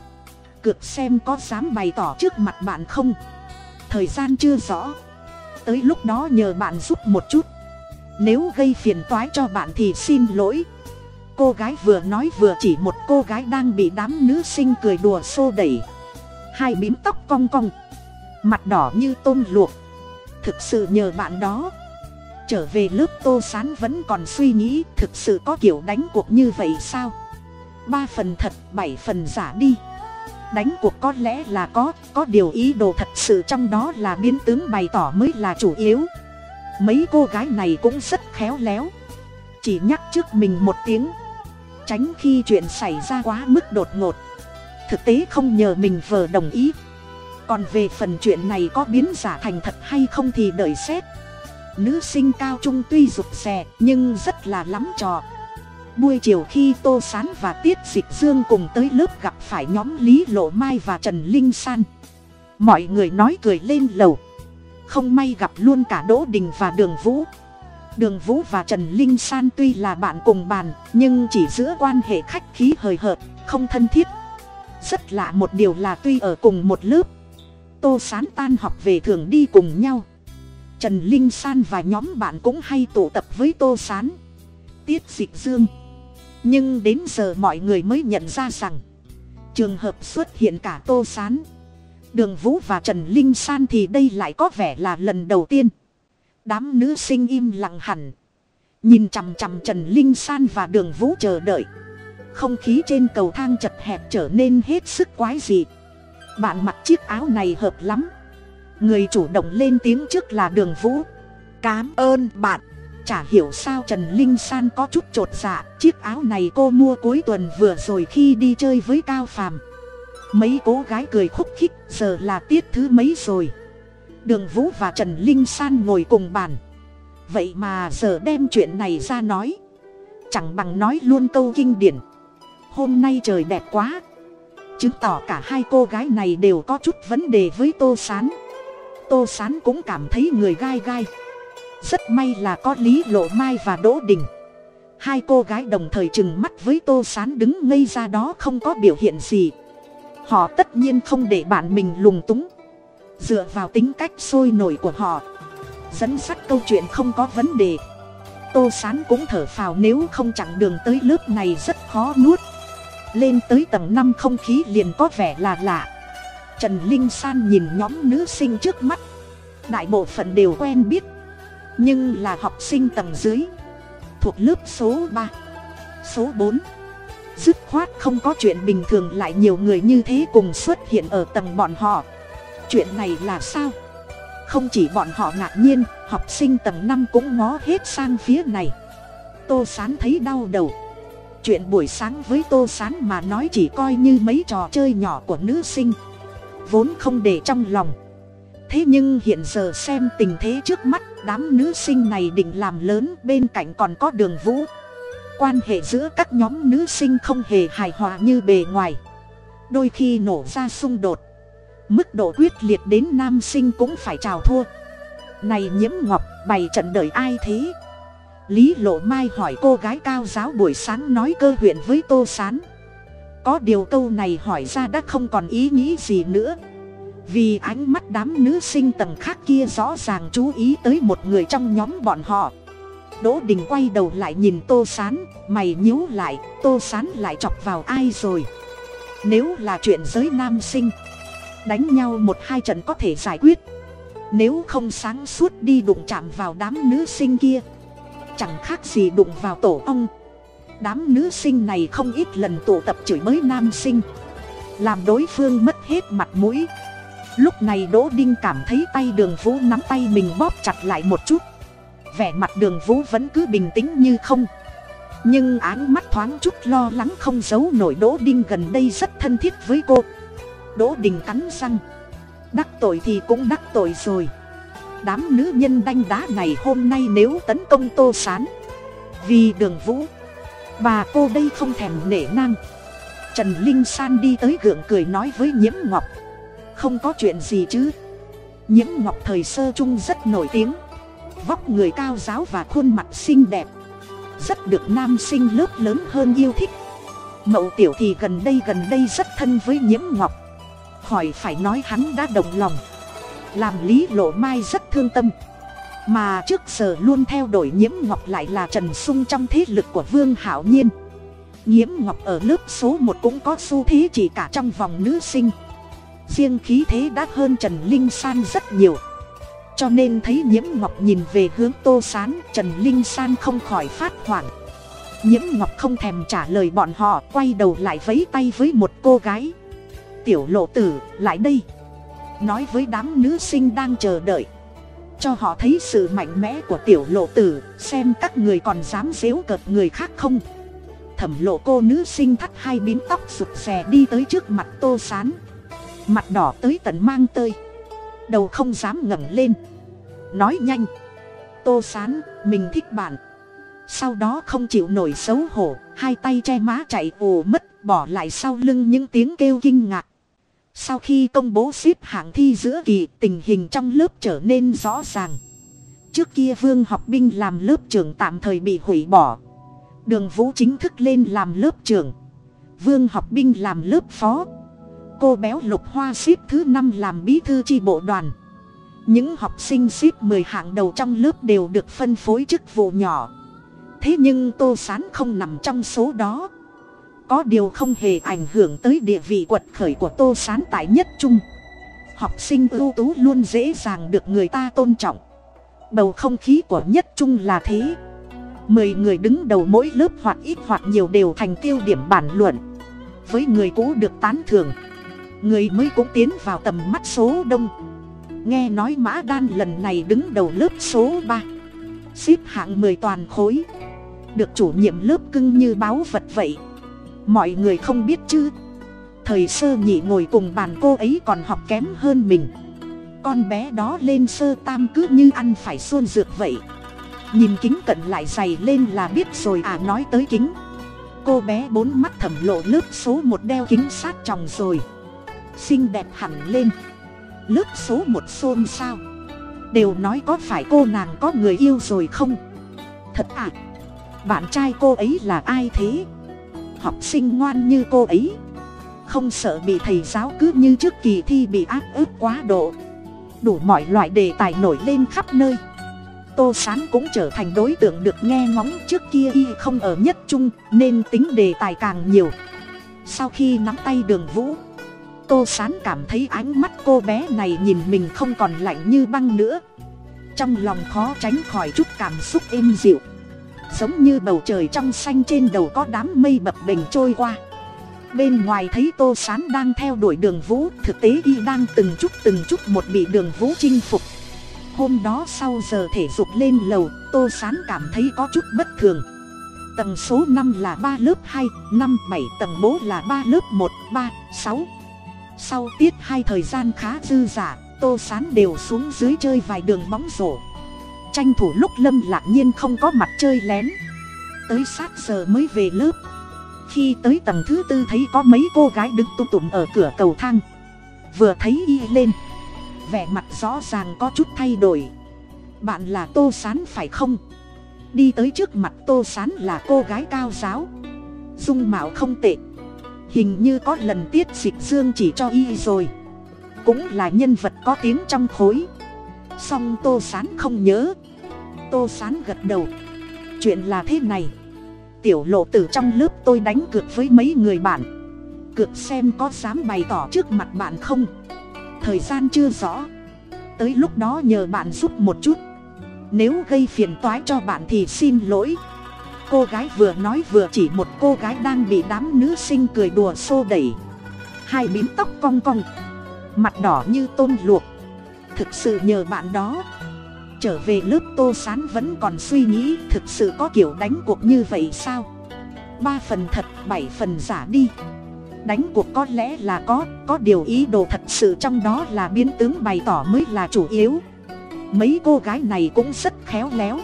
Cược xem có dám bày tỏ trước mặt bạn không? Thời gian chưa rõ. Tới lúc đó nhờ bạn giúp một chút. Nếu gây phiền toái cho bạn thì xin lỗi. Cô gái vừa nói vừa chỉ một cô gái đang bị đám nữ sinh cười đùa xô đẩy. Hai bím tóc cong cong. Mặt đỏ như tôm luộc. Thực sự nhờ bạn đó trở về lớp tô sán vẫn còn suy nghĩ thực sự có kiểu đánh cuộc như vậy sao? Ba phần thật, bảy phần giả đi. Đánh cuộc có lẽ là có có điều ý đồ thật sự trong đó là biến tướng bày tỏ mới là chủ yếu. Mấy cô gái này cũng rất khéo léo. Chỉ nhắc trước mình một tiếng. Tránh khi chuyện xảy ra quá mức đột ngột. Thực tế không nhờ mình vờ đồng ý. Còn về phần chuyện này có biến giả thành thật hay không thì đợi xét nữ sinh cao trung tuy rụt rè, nhưng rất là lắm trò. Buổi chiều khi tô s á n và tiết dịch dương cùng tới lớp gặp phải nhóm lý lộ mai và trần linh san. Mọi người nói cười lên lầu. Không may gặp luôn cả đỗ đình và đường vũ. Đường vũ và trần linh san tuy là bạn cùng bàn, nhưng chỉ giữa quan hệ khách khí hời hợt, không thân thiết. Rất lạ một điều là tuy ở cùng một lớp, tô sán tan học về thường đi cùng nhau trần linh san và nhóm bạn cũng hay tụ tập với tô sán, tiết dịch dương. Nhưng đến giờ mọi người mới nhận ra rằng, trường hợp xuất hiện cả tô s á n đường vũ và trần linh san thì đây lại có vẻ là lần đầu tiên. Đám nữ sinh im lặng hẳn, nhìn chằm chằm trần linh san và đường vũ chờ đợi. Không khí trên cầu thang chật hẹp trở nên hết sức quái dị. Bạn mặc chiếc áo này hợp lắm người chủ động lên tiếng trước là đường vũ. Cám ơn bạn. Chả hiểu sao trần linh san có chút t r ộ t dạ. Chiếc áo này cô mua cuối tuần vừa rồi khi đi chơi với cao phàm. Mấy cô gái cười khúc khích, giờ là tiết thứ mấy rồi? Đường vũ và trần linh san ngồi cùng bàn. Vậy mà giờ đem chuyện này ra nói. Chẳng bằng nói luôn câu kinh điển. Hôm nay trời đẹp quá. Chứng tỏ cả hai cô gái này đều có chút vấn đề với tô s á n tô s á n cũng cảm thấy người gai gai. Rất may là có lý lộ mai và đỗ đình. Hai cô gái đồng thời trừng mắt với tô sán đứng ngây ra đó không có biểu hiện gì. Họ tất nhiên không để bạn mình lùng túng. Dựa vào tính cách sôi nổi của họ, dẫn dắt câu chuyện không có vấn đề. Tô sán cũng thở phào nếu không chặng đường tới lớp này rất khó nuốt. Lên tới tầng năm không khí liền có vẻ là lạ trần linh san nhìn nhóm nữ sinh trước mắt. Đại bộ phận đều quen biết. Nhưng là học sinh tầng dưới. Thuộc lớp số ba, số bốn. Dứt khoát không có chuyện bình thường lại nhiều người như thế cùng xuất hiện ở tầng bọn họ. Chuyện này là sao? Không chỉ bọn họ ngạc nhiên, học sinh tầng năm cũng ngó hết sang phía này. Tô sán thấy đau đầu. Chuyện buổi sáng với tô sán mà nói chỉ coi như mấy trò chơi nhỏ của nữ sinh vốn không để trong lòng. Thế nhưng hiện giờ xem tình thế trước mắt, đám nữ sinh này định làm lớn, bên cạnh còn có đường vũ. Quan hệ giữa các nhóm nữ sinh không hề hài hòa như bề ngoài. Đôi khi nổ ra xung đột, mức độ quyết liệt đến nam sinh cũng phải trào thua. Này nhiễm ngọc, bày trận đợi ai thế? Lý lộ mai hỏi cô gái cao giáo buổi sáng nói cơ huyện với tô s á n có điều câu này hỏi ra đã không còn ý nghĩ gì nữa. Vì ánh mắt đám nữ sinh tầng khác kia rõ ràng chú ý tới một người trong nhóm bọn họ. Đỗ đình quay đầu lại nhìn tô s á n mày nhíu lại, tô s á n lại chọc vào ai rồi? Nếu là chuyện giới nam sinh, đánh nhau một hai trận có thể giải quyết. Nếu không sáng suốt đi đụng chạm vào đám nữ sinh kia, chẳng khác gì đụng vào tổ ong đám nữ sinh này không ít lần tụ tập chửi bới nam sinh làm đối phương mất hết mặt mũi. Lúc này đỗ đinh cảm thấy tay đường vũ nắm tay mình bóp chặt lại một chút. Vẻ mặt đường vũ vẫn cứ bình tĩnh như không. Nhưng áng mắt thoáng chút lo lắng không giấu nổi đỗ đinh gần đây rất thân thiết với cô. Đỗ đình cắn răng. Đắc tội thì cũng đắc tội rồi. Đám nữ nhân đanh đá này hôm nay nếu tấn công tô sán, vì đường vũ bà cô đây không thèm nể nang. Trần linh san đi tới gượng cười nói với nhiễm ngọc. Không có chuyện gì chứ. Nhiễm ngọc thời sơ chung rất nổi tiếng. Vóc người cao giáo và khuôn mặt xinh đẹp. Rất được nam sinh lớp lớn hơn yêu thích. Mậu tiểu thì gần đây gần đây rất thân với nhiễm ngọc. Khỏi phải nói hắn đã đồng lòng. Làm lý lộ mai rất thương tâm mà trước giờ luôn theo đuổi nhiễm ngọc lại là trần sung trong thế lực của vương hảo nhiên. Nhiễm ngọc ở lớp số một cũng có xu thế chỉ cả trong vòng nữ sinh. Riêng khí thế đã hơn trần linh san rất nhiều. Cho nên thấy nhiễm ngọc nhìn về hướng tô s á n trần linh san không khỏi phát hoảng. Nhiễm ngọc không thèm trả lời bọn họ, quay đầu lại vấy tay với một cô gái. Tiểu lộ tử, lại đây. Nói với đám nữ sinh đang chờ đợi cho họ thấy sự mạnh mẽ của tiểu lộ tử, xem các người còn dám dếu cợt người khác không? Thẩm lộ cô nữ sinh thắt hai bím tóc rụt rè đi tới trước mặt tô sán. Mặt đỏ tới tận mang tơi. Đầu không dám ngẩng lên. Nói nhanh. Tô sán, mình thích bạn. Sau đó không chịu nổi xấu hổ, hai tay che má chạy ồ mất, bỏ lại sau lưng những tiếng kêu kinh ngạc sau khi công bố xếp hạng thi giữa kỳ, tình hình trong lớp trở nên rõ ràng. Trước kia vương học binh làm lớp trưởng tạm thời bị hủy bỏ. Đường vũ chính thức lên làm lớp trưởng. Vương học binh làm lớp phó. Cô béo lục hoa xếp thứ năm làm bí thư tri bộ đoàn. Những học sinh xếp mười hạng đầu trong lớp đều được phân phối chức vụ nhỏ. Thế nhưng tô s á n không nằm trong số đó có điều không hề ảnh hưởng tới địa vị quật khởi của tô sán tại nhất trung. Học sinh ưu tú luôn dễ dàng được người ta tôn trọng. Bầu không khí của nhất trung là thế. Mười người đứng đầu mỗi lớp hoặc ít hoặc nhiều đều thành tiêu điểm bản luận. Với người cũ được tán thưởng, người mới cũng tiến vào tầm mắt số đông. Nghe nói mã đan lần này đứng đầu lớp số ba, xếp hạng mười toàn khối, được chủ nhiệm lớp cưng như báo vật vậy mọi người không biết chứ? Thời sơ nhị ngồi cùng bàn cô ấy còn học kém hơn mình. Con bé đó lên sơ tam cứ như ăn phải xuôn dược vậy. Nhìn kính cận lại dày lên là biết rồi à nói tới kính. Cô bé bốn mắt thẩm lộ lớp số một đeo kính sát chồng rồi. Xinh đẹp hẳn lên. Lớp số một xôn sao đều nói có phải cô nàng có người yêu rồi không? Thật à? Bạn trai cô ấy là ai thế? Học sinh ngoan như cô ấy. Không sợ bị thầy giáo cứ như trước kỳ thi bị áp ức quá độ. Đủ mọi loại đề tài nổi lên khắp nơi. Tô s á n cũng trở thành đối tượng được nghe ngóng trước kia y không ở nhất trung, nên tính đề tài càng nhiều. Sau khi nắm tay đường vũ tô tô sán cảm thấy ánh mắt cô bé này nhìn mình không còn lạnh như băng nữa. Trong lòng khó tránh khỏi chút cảm xúc êm dịu giống như bầu trời trong xanh trên đầu có đám mây bập bềnh trôi qua. Bên ngoài thấy tô sán đang theo đuổi đường vũ, thực tế y đang từng chút từng chút một bị đường vũ chinh phục. Hôm đó sau giờ thể dục lên lầu, tô sán cảm thấy có chút bất thường. Tầng số năm là ba lớp hai, năm bảy, tầng bố là ba lớp một, ba, sáu. Sau tiết hai thời gian khá dư dả, tô sán đều xuống dưới chơi vài đường bóng rổ tranh thủ lúc lâm lạc nhiên không có mặt chơi lén. Tới sát giờ mới về lớp. Khi tới tầng thứ tư thấy có mấy cô gái đứng tụm tụm ở cửa cầu thang. Vừa thấy y lên. Vẻ mặt rõ ràng có chút thay đổi. Bạn là tô sán phải không? Đi tới trước mặt tô sán là cô gái cao giáo. Dung mạo không tệ. Hình như có lần tiết dịch dương chỉ cho y rồi. Cũng là nhân vật có tiếng trong khối. Song tô sán không nhớ tô sán gật đầu. Chuyện là thế này. Tiểu lộ tử trong lớp tôi đánh cược với mấy người bạn. Cược xem có dám bày tỏ trước mặt bạn không? Thời gian chưa rõ. Tới lúc đó nhờ bạn giúp một chút. Nếu gây phiền toái cho bạn thì xin lỗi. Cô gái vừa nói vừa chỉ một cô gái đang bị đám nữ sinh cười đùa xô đẩy. Hai bím tóc cong cong. Mặt đỏ như tôm luộc. Thực sự nhờ bạn đó trở về lớp tô sán vẫn còn suy nghĩ thực sự có kiểu đánh cuộc như vậy sao? Ba phần thật, bảy phần giả đi. Đánh cuộc có lẽ là có có điều ý đồ thật sự trong đó là biến tướng bày tỏ mới là chủ yếu. Mấy cô gái này cũng rất khéo léo.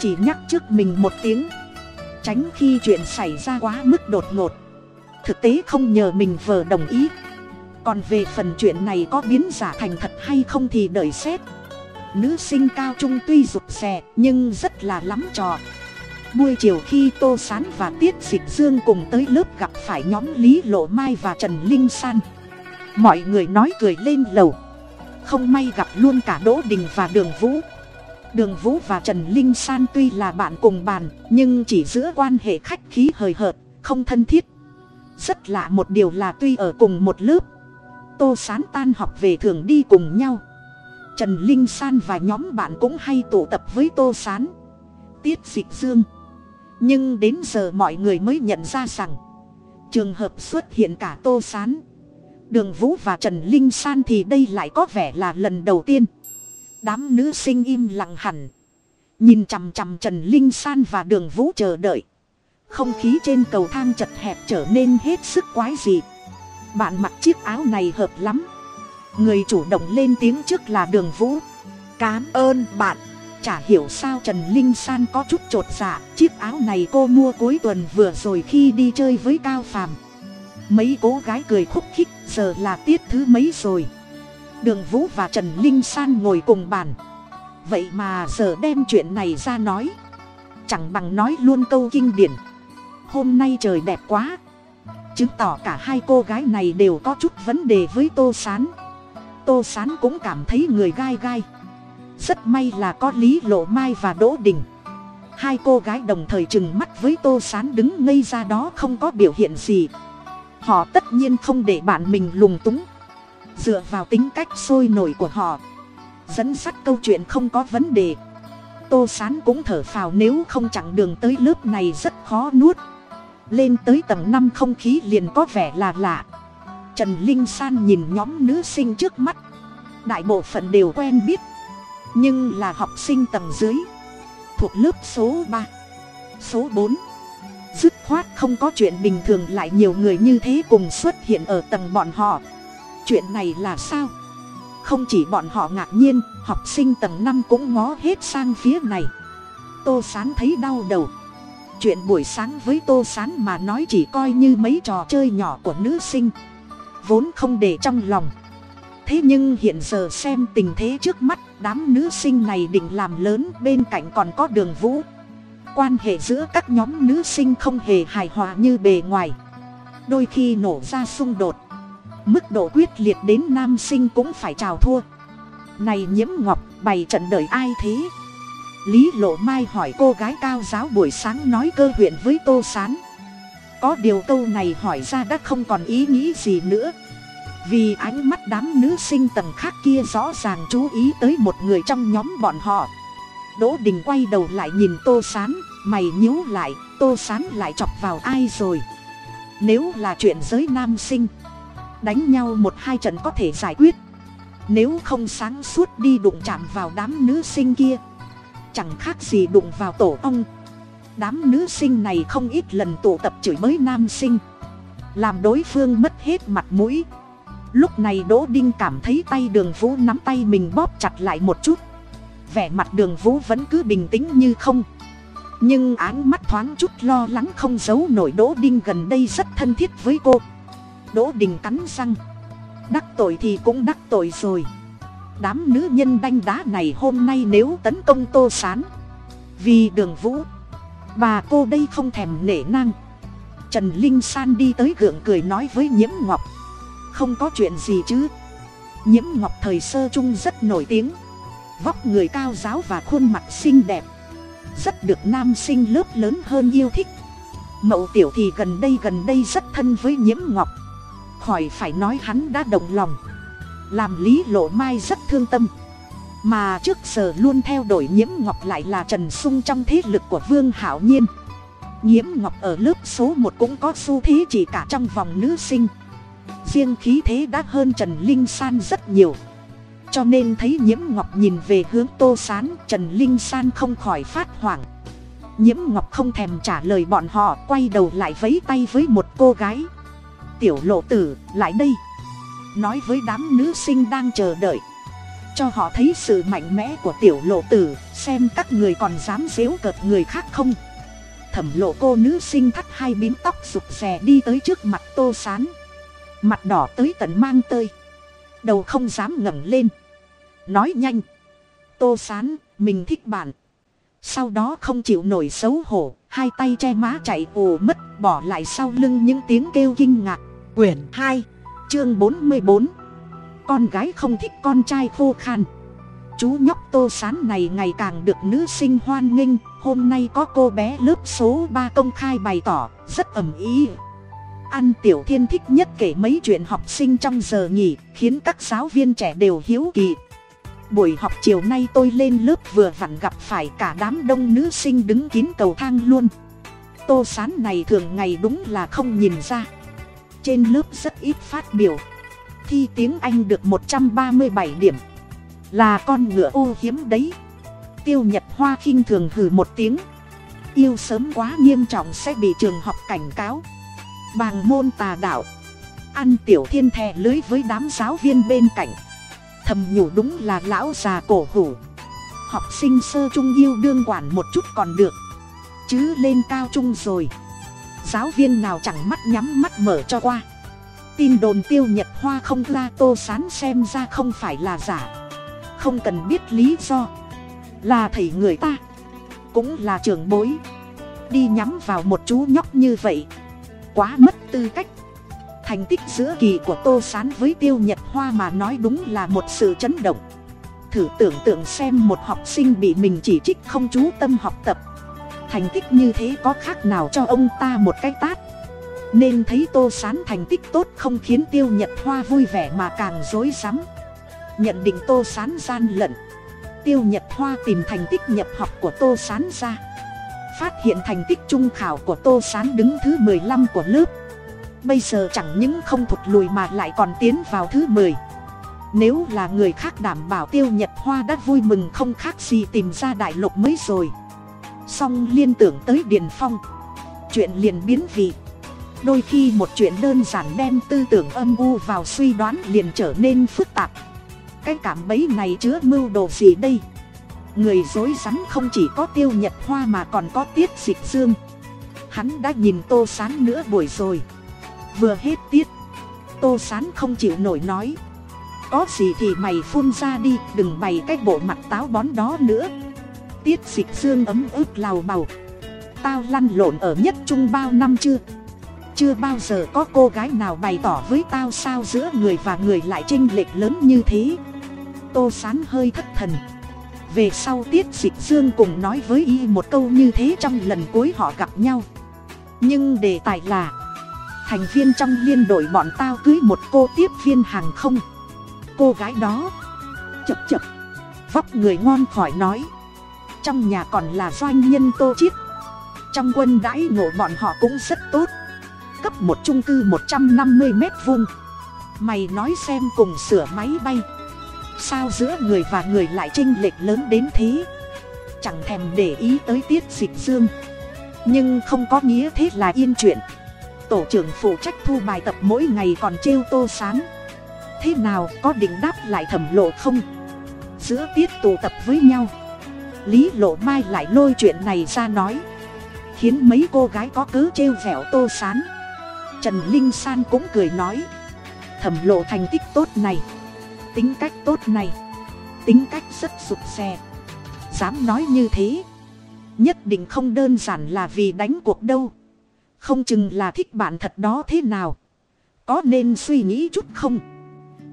Chỉ nhắc trước mình một tiếng. Tránh khi chuyện xảy ra quá mức đột ngột. Thực tế không nhờ mình vờ đồng ý. Còn về phần chuyện này có biến giả thành thật hay không thì đợi xét nữ sinh cao trung tuy rụt rè, nhưng rất là lắm trò. Buổi chiều khi tô s á n và tiết dịch dương cùng tới lớp gặp phải nhóm lý lộ mai và trần linh san. Mọi người nói cười lên lầu. Không may gặp luôn cả đỗ đình và đường vũ. Đường vũ và trần linh san tuy là bạn cùng bàn, nhưng chỉ giữa quan hệ khách khí hời hợt, không thân thiết. Rất lạ một điều là tuy ở cùng một lớp, tô sán tan học về thường đi cùng nhau trần linh san và nhóm bạn cũng hay tụ tập với tô sán, tiết dịch dương. Nhưng đến giờ mọi người mới nhận ra rằng, trường hợp xuất hiện cả tô s á n đường vũ và trần linh san thì đây lại có vẻ là lần đầu tiên. Đám nữ sinh im lặng hẳn, nhìn chằm chằm trần linh san và đường vũ chờ đợi. Không khí trên cầu thang chật hẹp trở nên hết sức quái dị. Bạn mặc chiếc áo này hợp lắm người chủ động lên tiếng trước là đường vũ. Cám ơn bạn. Chả hiểu sao trần linh san có chút t r ộ t dạ. Chiếc áo này cô mua cuối tuần vừa rồi khi đi chơi với cao phàm. Mấy cô gái cười khúc khích, giờ là tiết thứ mấy rồi? Đường vũ và trần linh san ngồi cùng bàn. Vậy mà giờ đem chuyện này ra nói. Chẳng bằng nói luôn câu kinh điển. Hôm nay trời đẹp quá. Chứng tỏ cả hai cô gái này đều có chút vấn đề với tô s á n tô s á n cũng cảm thấy người gai gai. Rất may là có lý lộ mai và đỗ đình. Hai cô gái đồng thời trừng mắt với tô sán đứng ngây ra đó không có biểu hiện gì. Họ tất nhiên không để bạn mình lùng túng. Dựa vào tính cách sôi nổi của họ, dẫn dắt câu chuyện không có vấn đề. Tô sán cũng thở phào nếu không chặng đường tới lớp này rất khó nuốt. Lên tới tầng năm không khí liền có vẻ là lạ. Trần linh san nhìn nhóm nữ sinh trước mắt đại bộ phận đều quen biết. Nhưng là học sinh tầng dưới, thuộc lớp số ba, số bốn. Dứt khoát không có chuyện bình thường lại nhiều người như thế cùng xuất hiện ở tầng bọn họ. Chuyện này là sao? Không chỉ bọn họ ngạc nhiên, học sinh tầng năm cũng ngó hết sang phía này. Tô sán thấy đau đầu. Chuyện buổi sáng với tô sán mà nói chỉ coi như mấy trò chơi nhỏ của nữ sinh. Vốn không để trong lòng thế nhưng hiện giờ xem tình thế trước mắt, đám nữ sinh này định làm lớn, bên cạnh còn có đường vũ. Quan hệ giữa các nhóm nữ sinh không hề hài hòa như bề ngoài. Đôi khi nổ ra xung đột, mức độ quyết liệt đến nam sinh cũng phải chào thua. Này nhiễm ngọc, bày trận đợi ai thế? Lý lộ mai hỏi cô gái cao giáo buổi sáng nói cơ huyện với tô s á n có điều câu này hỏi ra đã không còn ý nghĩ gì nữa vì ánh mắt đám nữ sinh tầng khác kia rõ ràng chú ý tới một người trong nhóm bọn họ. Đỗ đình quay đầu lại nhìn tô sán, mày nhíu lại, tô sán lại chọc vào ai rồi? Nếu là chuyện giới nam sinh, đánh nhau một hai trận có thể giải quyết. Nếu không sáng suốt đi đụng chạm vào đám nữ sinh kia, chẳng khác gì đụng vào tổ ong. đám nữ sinh này không ít lần tụ tập chửi bới nam sinh, làm đối phương mất hết mặt mũi lúc này đỗ đinh cảm thấy tay đường vũ nắm tay mình bóp chặt lại một chút. Vẻ mặt đường vũ vẫn cứ bình tĩnh như không. Nhưng áng mắt thoáng chút lo lắng không giấu nổi đỗ đinh gần đây rất thân thiết với cô. Đỗ đình cắn răng. Đắc tội thì cũng đắc tội rồi. Đám nữ nhân đanh đá này hôm nay nếu tấn công tô sán. Vì đường vũ. Bà cô đây không thèm nể nang. Trần linh san đi tới gượng cười nói với nhiễm ngọc không có chuyện gì chứ. Nhiễm ngọc thời sơ chung rất nổi tiếng. Vóc người cao giáo và khuôn mặt xinh đẹp. Rất được nam sinh lớp lớn hơn yêu thích. Mậu tiểu thì gần đây gần đây rất thân với nhiễm ngọc. Khỏi phải nói hắn đã động lòng. Làm lý lộ mai rất thương tâm. Mà trước giờ luôn theo đuổi nhiễm ngọc lại là trần sung trong thế lực của vương hảo nhiên. Nhiễm ngọc ở lớp số một cũng có xu thế chỉ cả trong vòng nữ sinh riêng khí thế đã hơn trần linh san rất nhiều. Cho nên thấy nhiễm ngọc nhìn về hướng tô s á n trần linh san không khỏi phát hoảng. Nhiễm ngọc không thèm trả lời bọn họ, quay đầu lại vấy tay với một cô gái. Tiểu lộ tử, lại đây. Nói với đám nữ sinh đang chờ đợi. Cho họ thấy sự mạnh mẽ của tiểu lộ tử, xem các người còn dám dếu cợt người khác không. Thẩm lộ cô nữ sinh thắt hai bím tóc rụt rè đi tới trước mặt tô sán mặt đỏ tới tận mang tơi. Đầu không dám ngẩng lên. Nói nhanh. Tô sán, mình thích bạn. Sau đó không chịu nổi xấu hổ, hai tay che má chạy ồ mất, bỏ lại sau lưng những tiếng kêu kinh ngạc. Quyển hai, chương bốn mươi bốn. Con gái không thích con trai khô khan. Chú nhóc tô sán này ngày càng được nữ sinh hoan nghênh. Hôm nay có cô bé lớp số ba công khai bày tỏ, rất ầm ý ăn tiểu thiên thích nhất kể mấy chuyện học sinh trong giờ nghỉ, khiến các giáo viên trẻ đều hiếu kỳ. Buổi học chiều nay tôi lên lớp vừa vặn gặp phải cả đám đông nữ sinh đứng kín cầu thang luôn. Tô sán này thường ngày đúng là không nhìn ra. Trên lớp rất ít phát biểu. Thi tiếng anh được một trăm ba mươi bảy điểm. Là con ngựa ô hiếm đấy. Tiêu nhật hoa khinh thường hừ một tiếng. Yêu sớm quá nghiêm trọng sẽ bị trường học cảnh cáo bàng môn tà đạo. Ăn tiểu thiên thè lưới với đám giáo viên bên cạnh. Thầm nhủ đúng là lão già cổ hủ. Học sinh sơ trung yêu đương quản một chút còn được. Chứ lên cao trung rồi. Giáo viên nào chẳng mắt nhắm mắt mở cho qua. Tin đồn tiêu nhật hoa không la tô sán xem ra không phải là giả. Không cần biết lý do. Là thầy người ta. Cũng là trưởng bối. Đi nhắm vào một chú nhóc như vậy quá mất tư cách. Thành tích giữa kỳ của tô s á n với tiêu nhật hoa mà nói đúng là một sự chấn động. Thử tưởng tượng xem một học sinh bị mình chỉ trích không chú tâm học tập. Thành tích như thế có khác nào cho ông ta một cái tát? Nên thấy tô s á n thành tích tốt không khiến tiêu nhật hoa vui vẻ mà càng rối rắm. Nhận định tô s á n gian lận. Tiêu nhật hoa tìm thành tích nhập học của tô s á n ra phát hiện thành tích trung khảo của tô s á n đứng thứ mười lăm của lớp. Bây giờ chẳng những không thụt lùi mà lại còn tiến vào thứ mười. Nếu là người khác đảm bảo tiêu nhật hoa đã vui mừng không khác gì tìm ra đại lục mới rồi. Song liên tưởng tới điền phong, chuyện liền biến vị. Đôi khi một chuyện đơn giản đem tư tưởng âm u vào suy đoán liền trở nên phức tạp. Cái cảm bấy này chứa mưu đồ gì đây? Người dối rắn không chỉ có tiêu nhật hoa mà còn có tiết dịch dương. Hắn đã nhìn tô sán nữa buổi rồi. Vừa hết tiết, tô sán không chịu nổi nói. Có gì thì mày phun ra đi, đừng bày cái bộ mặt táo bón đó nữa. Tiết dịch dương ấm ức lào bầu tao lăn lộn ở nhất trung bao năm chưa? Chưa bao giờ có cô gái nào bày tỏ với tao sao giữa người và người lại chênh lệch lớn như thế. Tô sán hơi thất thần về sau tiết dịch dương cùng nói với y một câu như thế trong lần cuối họ gặp nhau. Nhưng đề tài là, thành viên trong liên đội bọn tao cưới một cô tiếp viên hàng không. Cô gái đó, chập chập, vóc người ngon khỏi nói. Trong nhà còn là doanh nhân tô chiết. Trong quân đãi ngộ bọn họ cũng rất tốt. Cấp một trung cư một trăm năm mươi mét vuông. Mày nói xem cùng sửa máy bay sao giữa người và người lại chênh lệch lớn đến thế? Chẳng thèm để ý tới tiết dịch dương. Nhưng không có nghĩa thế là yên chuyện. Tổ trưởng phụ trách thu bài tập mỗi ngày còn trêu tô sán. Thế nào, có định đáp lại thẩm lộ không? Giữa tiết tụ tập với nhau. Lý lộ mai lại lôi chuyện này ra nói. Khiến mấy cô gái có cớ trêu vẻo tô sán. Trần linh san cũng cười nói. Thẩm lộ thành tích tốt này tính cách tốt này. Tính cách rất sụp xe dám nói như thế. Nhất định không đơn giản là vì đánh cuộc đâu. Không chừng là thích bạn thật đó thế nào. Có nên suy nghĩ chút không?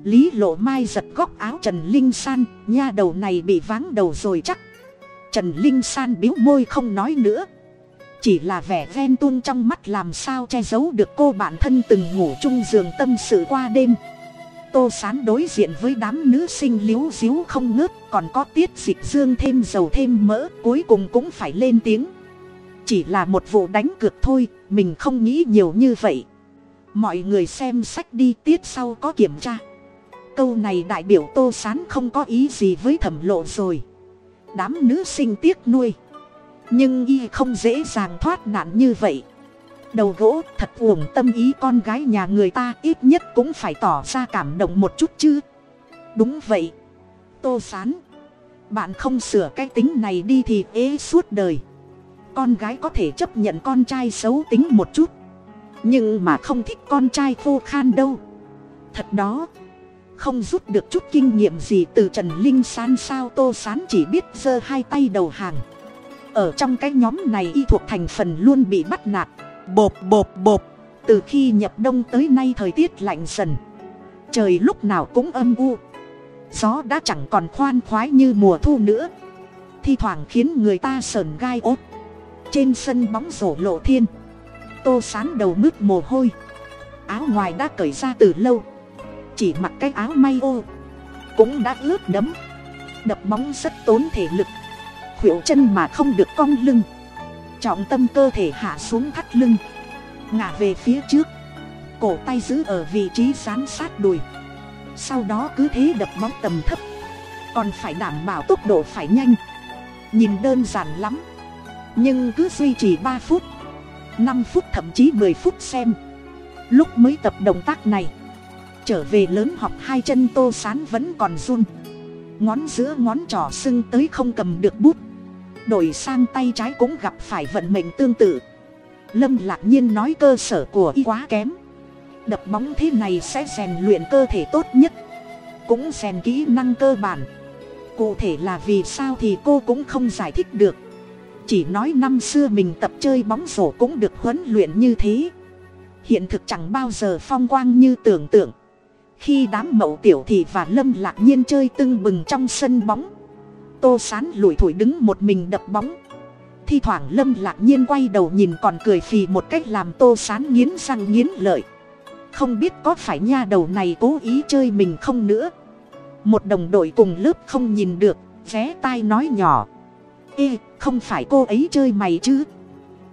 Lý lộ mai giật góc áo trần linh san. Nha đầu này bị váng đầu rồi chắc. Trần linh san biếu môi không nói nữa. Chỉ là vẻ ven tuôn trong mắt làm sao che giấu được cô bạn thân từng ngủ chung giường tâm sự qua đêm tô sán đối diện với đám nữ sinh líu xíu không ngớt, còn có tiết dịch dương thêm dầu thêm mỡ, cuối cùng cũng phải lên tiếng. Chỉ là một vụ đánh cược thôi, mình không nghĩ nhiều như vậy. Mọi người xem sách đi, tiết sau có kiểm tra. Câu này đại biểu tô sán không có ý gì với thẩm lộ rồi. Đám nữ sinh tiếc nuôi. Nhưng y không dễ dàng thoát nạn như vậy đầu gỗ, thật uổng tâm ý con gái nhà người ta, ít nhất cũng phải tỏ ra cảm động một chút chứ. Đúng vậy. Tô sán, bạn không sửa cái tính này đi thì ế suốt đời. Con gái có thể chấp nhận con trai xấu tính một chút. Nhưng mà không thích con trai khô khan đâu. Thật đó, không rút được chút kinh nghiệm gì từ trần linh san sao tô sán chỉ biết giơ hai tay đầu hàng. Ở trong cái nhóm này y thuộc thành phần luôn bị bắt nạt bộp bộp bộp. Từ khi nhập đông tới nay thời tiết lạnh dần. Trời lúc nào cũng âm u. Gió đã chẳng còn khoan khoái như mùa thu nữa. Thi thoảng khiến người ta sờn gai ốt trên sân bóng rổ lộ thiên. Tô sán đầu mướt mồ hôi. Áo ngoài đã cởi ra từ lâu. Chỉ mặc cái áo may ô. Cũng đã ướt đấm đập bóng rất tốn thể lực. Khuỷu chân mà không được cong lưng trọng tâm cơ thể hạ xuống thắt lưng. Ngả về phía trước. Cổ tay giữ ở vị trí dán sát đùi. Sau đó cứ thế đập móng tầm thấp. Còn phải đảm bảo tốc độ phải nhanh. Nhìn đơn giản lắm. Nhưng cứ duy trì ba phút. Năm phút thậm chí mười phút xem. Lúc mới tập động tác này. Trở về lớn học hai chân tô sán vẫn còn run. Ngón giữa ngón trỏ sưng tới không cầm được bút đổi sang tay trái cũng gặp phải vận mệnh tương tự. Lâm lạc nhiên nói cơ sở của y quá kém. Đập bóng thế này sẽ rèn luyện cơ thể tốt nhất, cũng rèn kỹ năng cơ bản. Cụ thể là vì sao thì cô cũng không giải thích được. Chỉ nói năm xưa mình tập chơi bóng rổ cũng được huấn luyện như thế. Hiện thực chẳng bao giờ phong quang như tưởng tượng. Khi đám mậu tiểu thị và lâm lạc nhiên chơi tưng bừng trong sân bóng tô sán lủi thủi đứng một mình đập bóng. Thi thoảng lâm lạc nhiên quay đầu nhìn còn cười phì một cách làm tô sán nghiến răng nghiến lợi. Không biết có phải nha đầu này cố ý chơi mình không nữa. Một đồng đội cùng lớp không nhìn được, vé tai nói nhỏ. Ê, không phải cô ấy chơi mày chứ?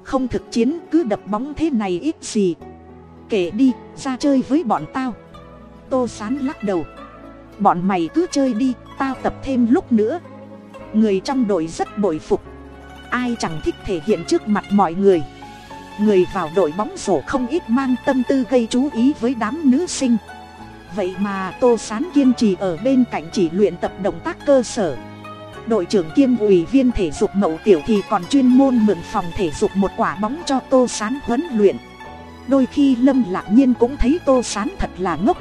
Không thực chiến, cứ đập bóng thế này ít gì. Kể đi, ra chơi với bọn tao. Tô sán lắc đầu. Bọn mày cứ chơi đi, tao tập thêm lúc nữa người trong đội rất bội phục. Ai chẳng thích thể hiện trước mặt mọi người. Người vào đội bóng rổ không ít mang tâm tư gây chú ý với đám nữ sinh. Vậy mà tô sán kiên trì ở bên cạnh chỉ luyện tập động tác cơ sở. Đội trưởng kiêm ủy viên thể dục mậu tiểu thì còn chuyên môn mượn phòng thể dục một quả bóng cho tô sán huấn luyện. Đôi khi lâm lạc nhiên cũng thấy tô sán thật là ngốc.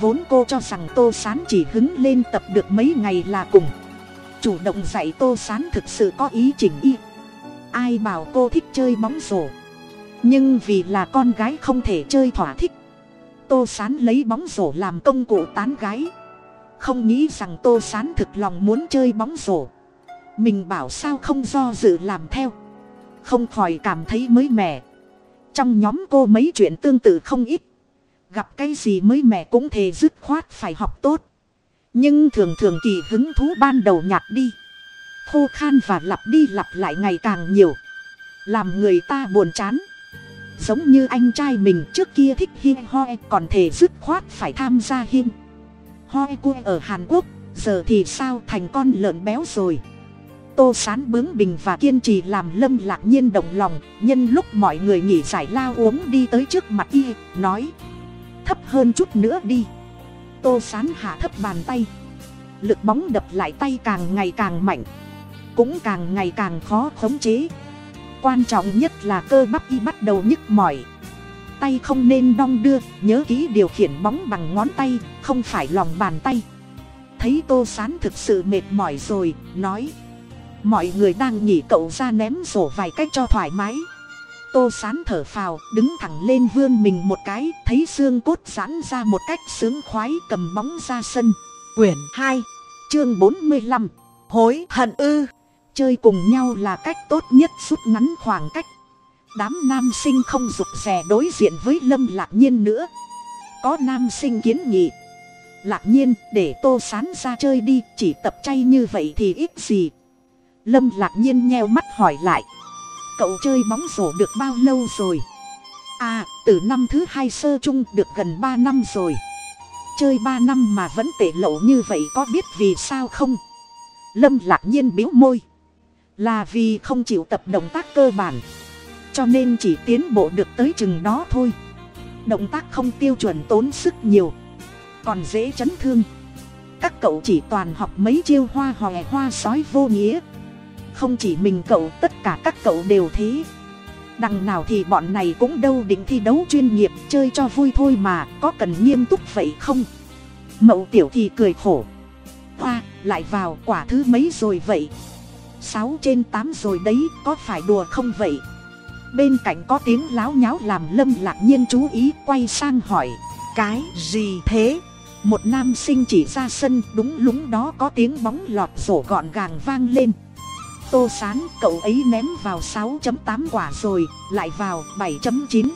Vốn cô cho rằng tô sán chỉ hứng lên tập được mấy ngày là cùng chủ động dạy tô sán thực sự có ý chỉnh y. Ai bảo cô thích chơi bóng rổ? Nhưng vì là con gái không thể chơi thỏa thích. Tô sán lấy bóng rổ làm công cụ tán gái. Không nghĩ rằng tô sán thực lòng muốn chơi bóng rổ. Mình bảo sao không do dự làm theo. Không khỏi cảm thấy mới mẻ. Trong nhóm cô mấy chuyện tương tự không ít. Gặp cái gì mới mẻ cũng thề dứt khoát phải học tốt nhưng thường thường kỳ hứng thú ban đầu nhạt đi. Khô khan và lặp đi lặp lại ngày càng nhiều. Làm người ta buồn chán. Giống như anh trai mình trước kia thích hiên hoi còn thể dứt khoát phải tham gia hiên hoi cua ở hàn quốc. Giờ thì sao thành con lợn béo rồi? Tô sán bướng bình và kiên trì làm lâm lạc nhiên động lòng. Nhân lúc mọi người nghỉ giải lao uống đi tới trước mặt y, nói, thấp hơn chút nữa đi tô sán hạ thấp bàn tay. Lực bóng đập lại tay càng ngày càng mạnh. Cũng càng ngày càng khó khống chế. Quan trọng nhất là cơ bắp y bắt đầu nhức mỏi. Tay không nên đong đưa, nhớ kỹ điều khiển bóng bằng ngón tay, không phải lòng bàn tay. Thấy tô sán thực sự mệt mỏi rồi, nói, mọi người đang nhỉ cậu ra ném rổ vài cách cho thoải mái tô sán thở phào, đứng thẳng lên vươn mình một cái, thấy xương cốt giãn ra một cách sướng khoái cầm bóng ra sân. Quyển hai, chương bốn mươi lăm, Hối hận ư. Chơi cùng nhau là cách tốt nhất rút ngắn khoảng cách. Đám nam sinh không rụt rè đối diện với lâm lạc nhiên nữa. Có nam sinh kiến nghị. Lạc nhiên, để tô sán ra chơi đi, chỉ tập chay như vậy thì ít gì. Lâm lạc nhiên nheo mắt hỏi lại cậu chơi bóng rổ được bao lâu rồi? À từ năm thứ hai sơ chung được gần ba năm rồi. Chơi ba năm mà vẫn tệ lậu như vậy có biết vì sao không? Lâm lạc nhiên biếu môi. Là vì không chịu tập động tác cơ bản, cho nên chỉ tiến bộ được tới chừng đó thôi. Động tác không tiêu chuẩn tốn sức nhiều, còn dễ chấn thương. Các cậu chỉ toàn học mấy chiêu hoa hòe hoa sói vô nghĩa không chỉ mình cậu, tất cả các cậu đều thế. Đằng nào thì bọn này cũng đâu định thi đấu chuyên nghiệp, chơi cho vui thôi mà, có cần nghiêm túc vậy không? Mậu tiểu thì cười khổ. Hoa, lại vào quả thứ mấy rồi vậy? Sáu trên tám rồi đấy, có phải đùa không vậy? Bên cạnh có tiếng láo nháo làm lâm lạc nhiên chú ý quay sang hỏi, Cái gì thế? Một nam sinh chỉ ra sân, đúng lúng đó có tiếng bóng lọt rổ gọn gàng vang lên tô sán, cậu ấy ném vào sáu tám quả rồi, lại vào bảy chín.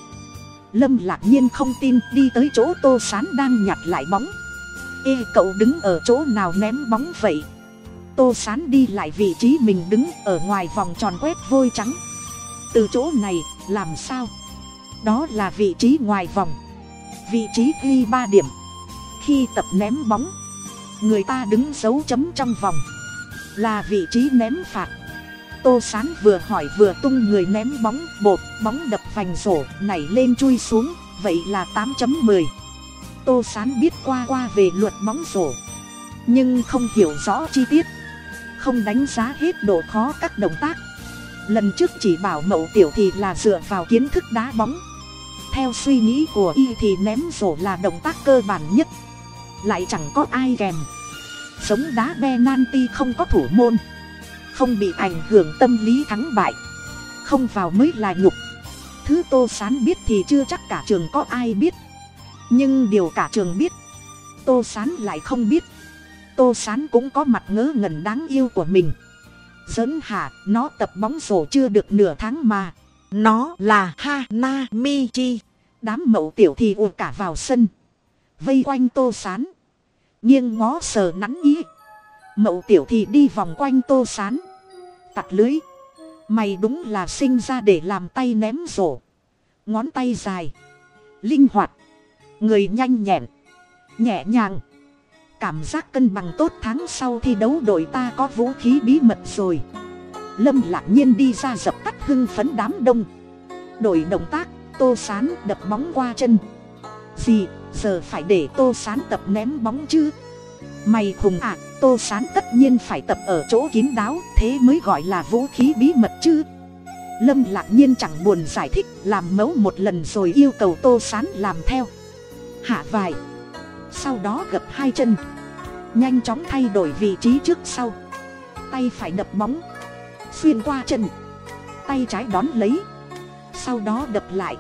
Lâm lạc nhiên không tin, đi tới chỗ tô sán đang nhặt lại bóng. Ê, cậu đứng ở chỗ nào ném bóng vậy? Tô sán đi lại vị trí mình đứng ở ngoài vòng tròn quét vôi trắng. Từ chỗ này, làm sao? Đó là vị trí ngoài vòng. Vị trí ghi ba điểm. Khi tập ném bóng, người ta đứng dấu chấm trong vòng là vị trí ném phạt. Tô sán vừa hỏi vừa tung người ném bóng, bột, bóng đập vành rổ, nảy lên chui xuống, vậy là tám chấm mười. Tô sán biết qua qua về luật bóng rổ, nhưng không hiểu rõ chi tiết. Không đánh giá hết độ khó các động tác. Lần trước chỉ bảo mậu tiểu thì là dựa vào kiến thức đá bóng. Theo suy nghĩ của y thì ném rổ là động tác cơ bản nhất. Lại chẳng có ai kèm sống đá penalty không có thủ môn. Không bị ảnh hưởng tâm lý thắng bại. Không vào mới là nhục. Thứ tô sán biết thì chưa chắc cả trường có ai biết. Nhưng điều cả trường biết, tô sán lại không biết. Tô sán cũng có mặt ngớ ngẩn đáng yêu của mình. Dẫn hả nó tập bóng rổ chưa được nửa tháng mà. Nó là Hanamichi. Đám mậu tiểu thì ùa cả vào sân. Vây quanh tô sán nghiêng ngó sờ nắn ý. Mậu tiểu thì đi vòng quanh tô sán. Tặc lưới. Mày đúng là sinh ra để làm tay ném rổ. Ngón tay dài. Linh hoạt. Người nhanh nhẹn. Nhẹ nhàng. Cảm giác cân bằng tốt tháng sau thi đấu đội ta có vũ khí bí mật rồi. Lâm lạc nhiên đi ra dập tắt hưng phấn đám đông. Đổi động tác, tô sán đập bóng qua chân. Gì giờ phải để tô sán tập ném bóng chứ. Mày khùng ạ à, tô sán tất nhiên phải tập ở chỗ kín đáo thế mới gọi là vũ khí bí mật chứ. Lâm lạc nhiên chẳng buồn giải thích làm mẫu một lần rồi yêu cầu tô sán làm theo. Hạ vài. Sau đó gập hai chân. Nhanh chóng thay đổi vị trí trước sau. Tay phải đập bóng. Xuyên qua chân. Tay trái đón lấy. Sau đó đập lại.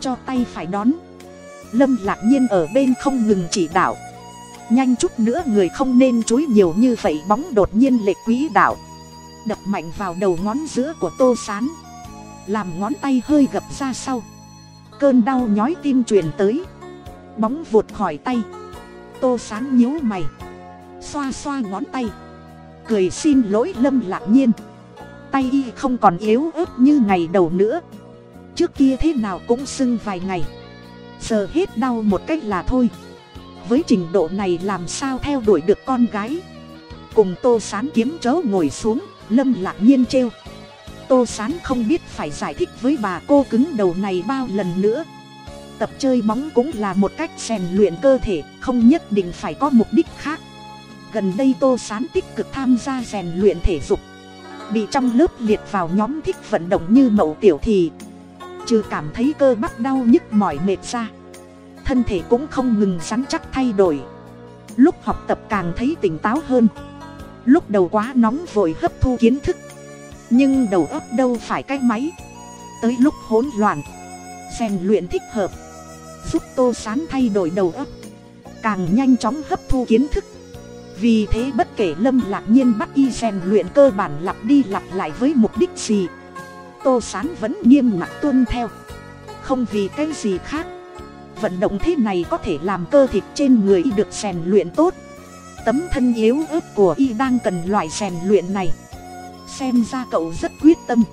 Cho tay phải đón lâm lạc nhiên ở bên không ngừng chỉ đạo. Nhanh chút nữa người không nên chối nhiều như vậy bóng đột nhiên lệch quỹ đạo. Đập mạnh vào đầu ngón giữa của tô sán. Làm ngón tay hơi gập ra sau. Cơn đau nhói tim truyền tới. Bóng vụt khỏi tay. Tô sán nhíu mày. Xoa xoa ngón tay. Cười xin lỗi lâm lạc nhiên. Tay y không còn yếu ớt như ngày đầu nữa. Trước kia thế nào cũng sưng vài ngày giờ hết đau một cách là thôi. Với trình độ này làm sao theo đuổi được con gái? Cùng tô sán kiếm chớ ngồi xuống, lâm lạc nhiên trêu. Tô sán không biết phải giải thích với bà cô cứng đầu này bao lần nữa. Tập chơi bóng cũng là một cách rèn luyện cơ thể, không nhất định phải có mục đích khác. Gần đây tô sán tích cực tham gia rèn luyện thể dục. Bị trong lớp liệt vào nhóm thích vận động như mậu tiểu thì trừ cảm thấy cơ bắp đau nhức mỏi mệt ra. Thân thể cũng không ngừng sắn chắc thay đổi. Lúc học tập càng thấy tỉnh táo hơn. Lúc đầu quá nóng vội hấp thu kiến thức. Nhưng đầu óc đâu phải cái máy. Tới lúc hỗn loạn, rèn luyện thích hợp, giúp tô sán thay đổi đầu óc, càng nhanh chóng hấp thu kiến thức. Vì thế bất kể lâm lạc nhiên bắt y rèn luyện cơ bản lặp đi lặp lại với mục đích gì tô sán vẫn nghiêm ngặt tuân theo. Không vì cái gì khác. Vận động thế này có thể làm cơ thịt trên người y được rèn luyện tốt. Tấm thân yếu ớt của y đang cần loại rèn luyện này. Xem ra cậu rất quyết tâm.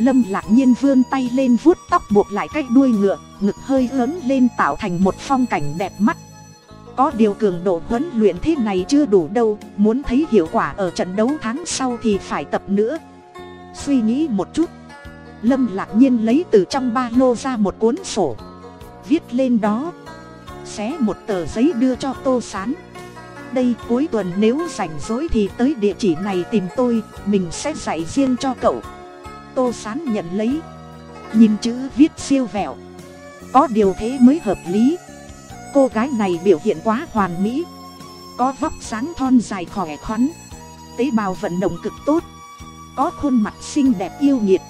Lâm lạc nhiên vươn tay lên vuốt tóc buộc lại cái đuôi ngựa, ngực hơi lớn lên tạo thành một phong cảnh đẹp mắt. Có điều cường độ huấn luyện thế này chưa đủ đâu, muốn thấy hiệu quả ở trận đấu tháng sau thì phải tập nữa. Suy nghĩ một chút lâm lạc nhiên lấy từ trong ba lô ra một cuốn sổ. Viết lên đó. Xé một tờ giấy đưa cho tô s á n đây, cuối tuần nếu rảnh rỗi thì tới địa chỉ này tìm tôi, mình sẽ dạy riêng cho cậu. Tô s á n nhận lấy. Nhìn chữ viết siêu vẹo. Có điều thế mới hợp lý. Cô gái này biểu hiện quá hoàn mỹ. Có vóc sáng thon dài khỏe khoắn. Tế bào vận động cực tốt. Có khuôn mặt xinh đẹp yêu nhiệt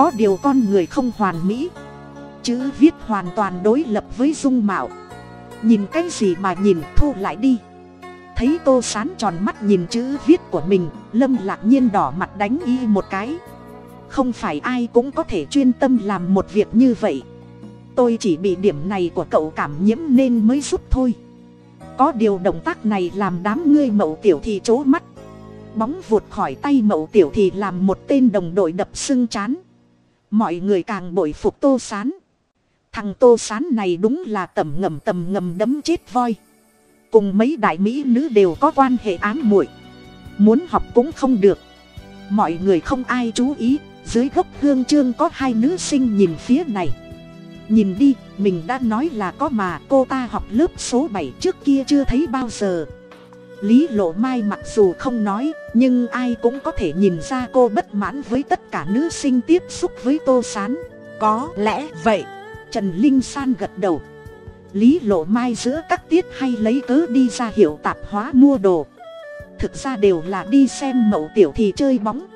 có điều con người không hoàn mỹ. Chữ viết hoàn toàn đối lập với dung mạo. Nhìn cái gì mà nhìn, thu lại đi. Thấy tô sán tròn mắt nhìn chữ viết của mình, lâm lạc nhiên đỏ mặt đánh y một cái. Không phải ai cũng có thể chuyên tâm làm một việc như vậy. Tôi chỉ bị điểm này của cậu cảm nhiễm nên mới giúp thôi. Có điều động tác này làm đám ngươi mậu tiểu thì c mắt. Bóng vụt khỏi tay mậu tiểu thì làm một tên đồng đội đập sưng chán mọi người càng bội phục tô sán Thằng tô sán này đúng là tầm ngầm tầm ngầm đấm chết voi. Cùng mấy đại mỹ nữ đều có quan hệ ám muội Muốn học cũng không được. Mọi người không ai chú ý, dưới gốc hương trương có hai nữ sinh nhìn phía này. Nhìn đi, mình đã nói là có mà cô ta học lớp số bảy trước kia chưa thấy bao giờ. Lý lộ mai mặc dù không nói, nhưng ai cũng có thể nhìn ra cô bất mãn với tất cả nữ sinh tiếp xúc với tô sán. Có lẽ vậy trần linh san gật đầu. Lý lộ mai giữa các tiết hay lấy cớ đi ra hiệu tạp hóa mua đồ. Thực ra đều là đi xem mậu tiểu thì chơi bóng.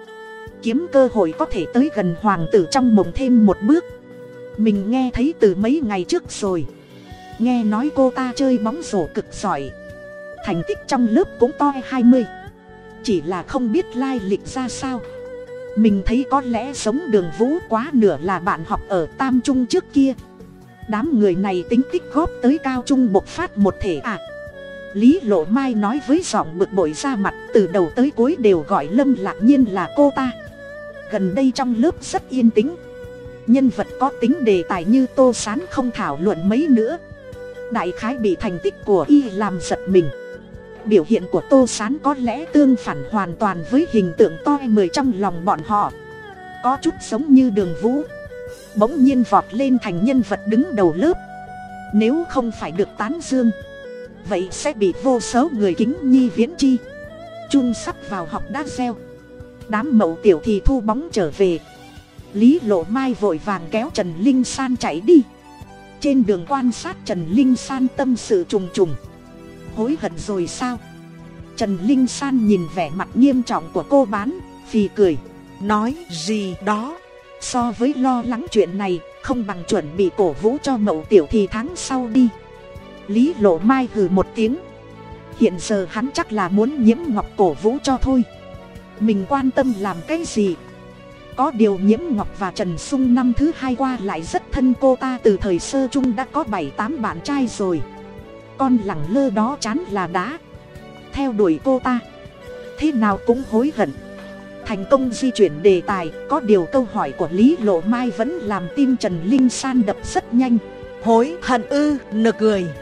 Kiếm cơ hội có thể tới gần hoàng tử trong mộng thêm một bước. Mình nghe thấy từ mấy ngày trước rồi. Nghe nói cô ta chơi bóng rổ cực giỏi thành tích trong lớp cũng to hai mươi. Chỉ là không biết lai lịch ra sao. Mình thấy có lẽ sống đường vũ quá nửa là bạn học ở tam trung trước kia. Đám người này tính tích góp tới cao trung bộc phát một thể à. Lý lộ mai nói với giọng bực bội ra mặt, từ đầu tới cuối đều gọi lâm lạc nhiên là cô ta. Gần đây trong lớp rất yên tĩnh. Nhân vật có tính đề tài như tô sán không thảo luận mấy nữa. Đại khái bị thành tích của y làm giật mình biểu hiện của tô s á n có lẽ tương phản hoàn toàn với hình tượng to mười trong lòng bọn họ. Có chút giống như đường vũ. Bỗng nhiên vọt lên thành nhân vật đứng đầu lớp. Nếu không phải được tán dương, vậy sẽ bị vô số người kính nhi viễn chi. Chun sắp vào học đã gieo. Đám mậu tiểu thì thu bóng trở về. Lý lộ mai vội vàng kéo trần linh san chạy đi. Trên đường quan sát trần linh san tâm sự trùng trùng hối hận rồi sao? Trần linh san nhìn vẻ mặt nghiêm trọng của cô bán, phì cười, nói gì đó? So với lo lắng chuyện này, không bằng chuẩn bị cổ vũ cho mậu tiểu thì tháng sau đi. Lý lộ mai hừ một tiếng. Hiện giờ hắn chắc là muốn nhiễm ngọc cổ vũ cho thôi. Mình quan tâm làm cái gì? Có điều nhiễm ngọc và trần sung năm thứ hai qua lại rất thân cô ta từ thời sơ chung đã có bảy tám bạn trai rồi con lẳng lơ đó chán là đá. Theo đuổi cô ta, thế nào cũng hối hận. Thành công di chuyển đề tài, có điều câu hỏi của lý lộ mai vẫn làm tim trần linh san đập rất nhanh. Hối hận ư, nực cười.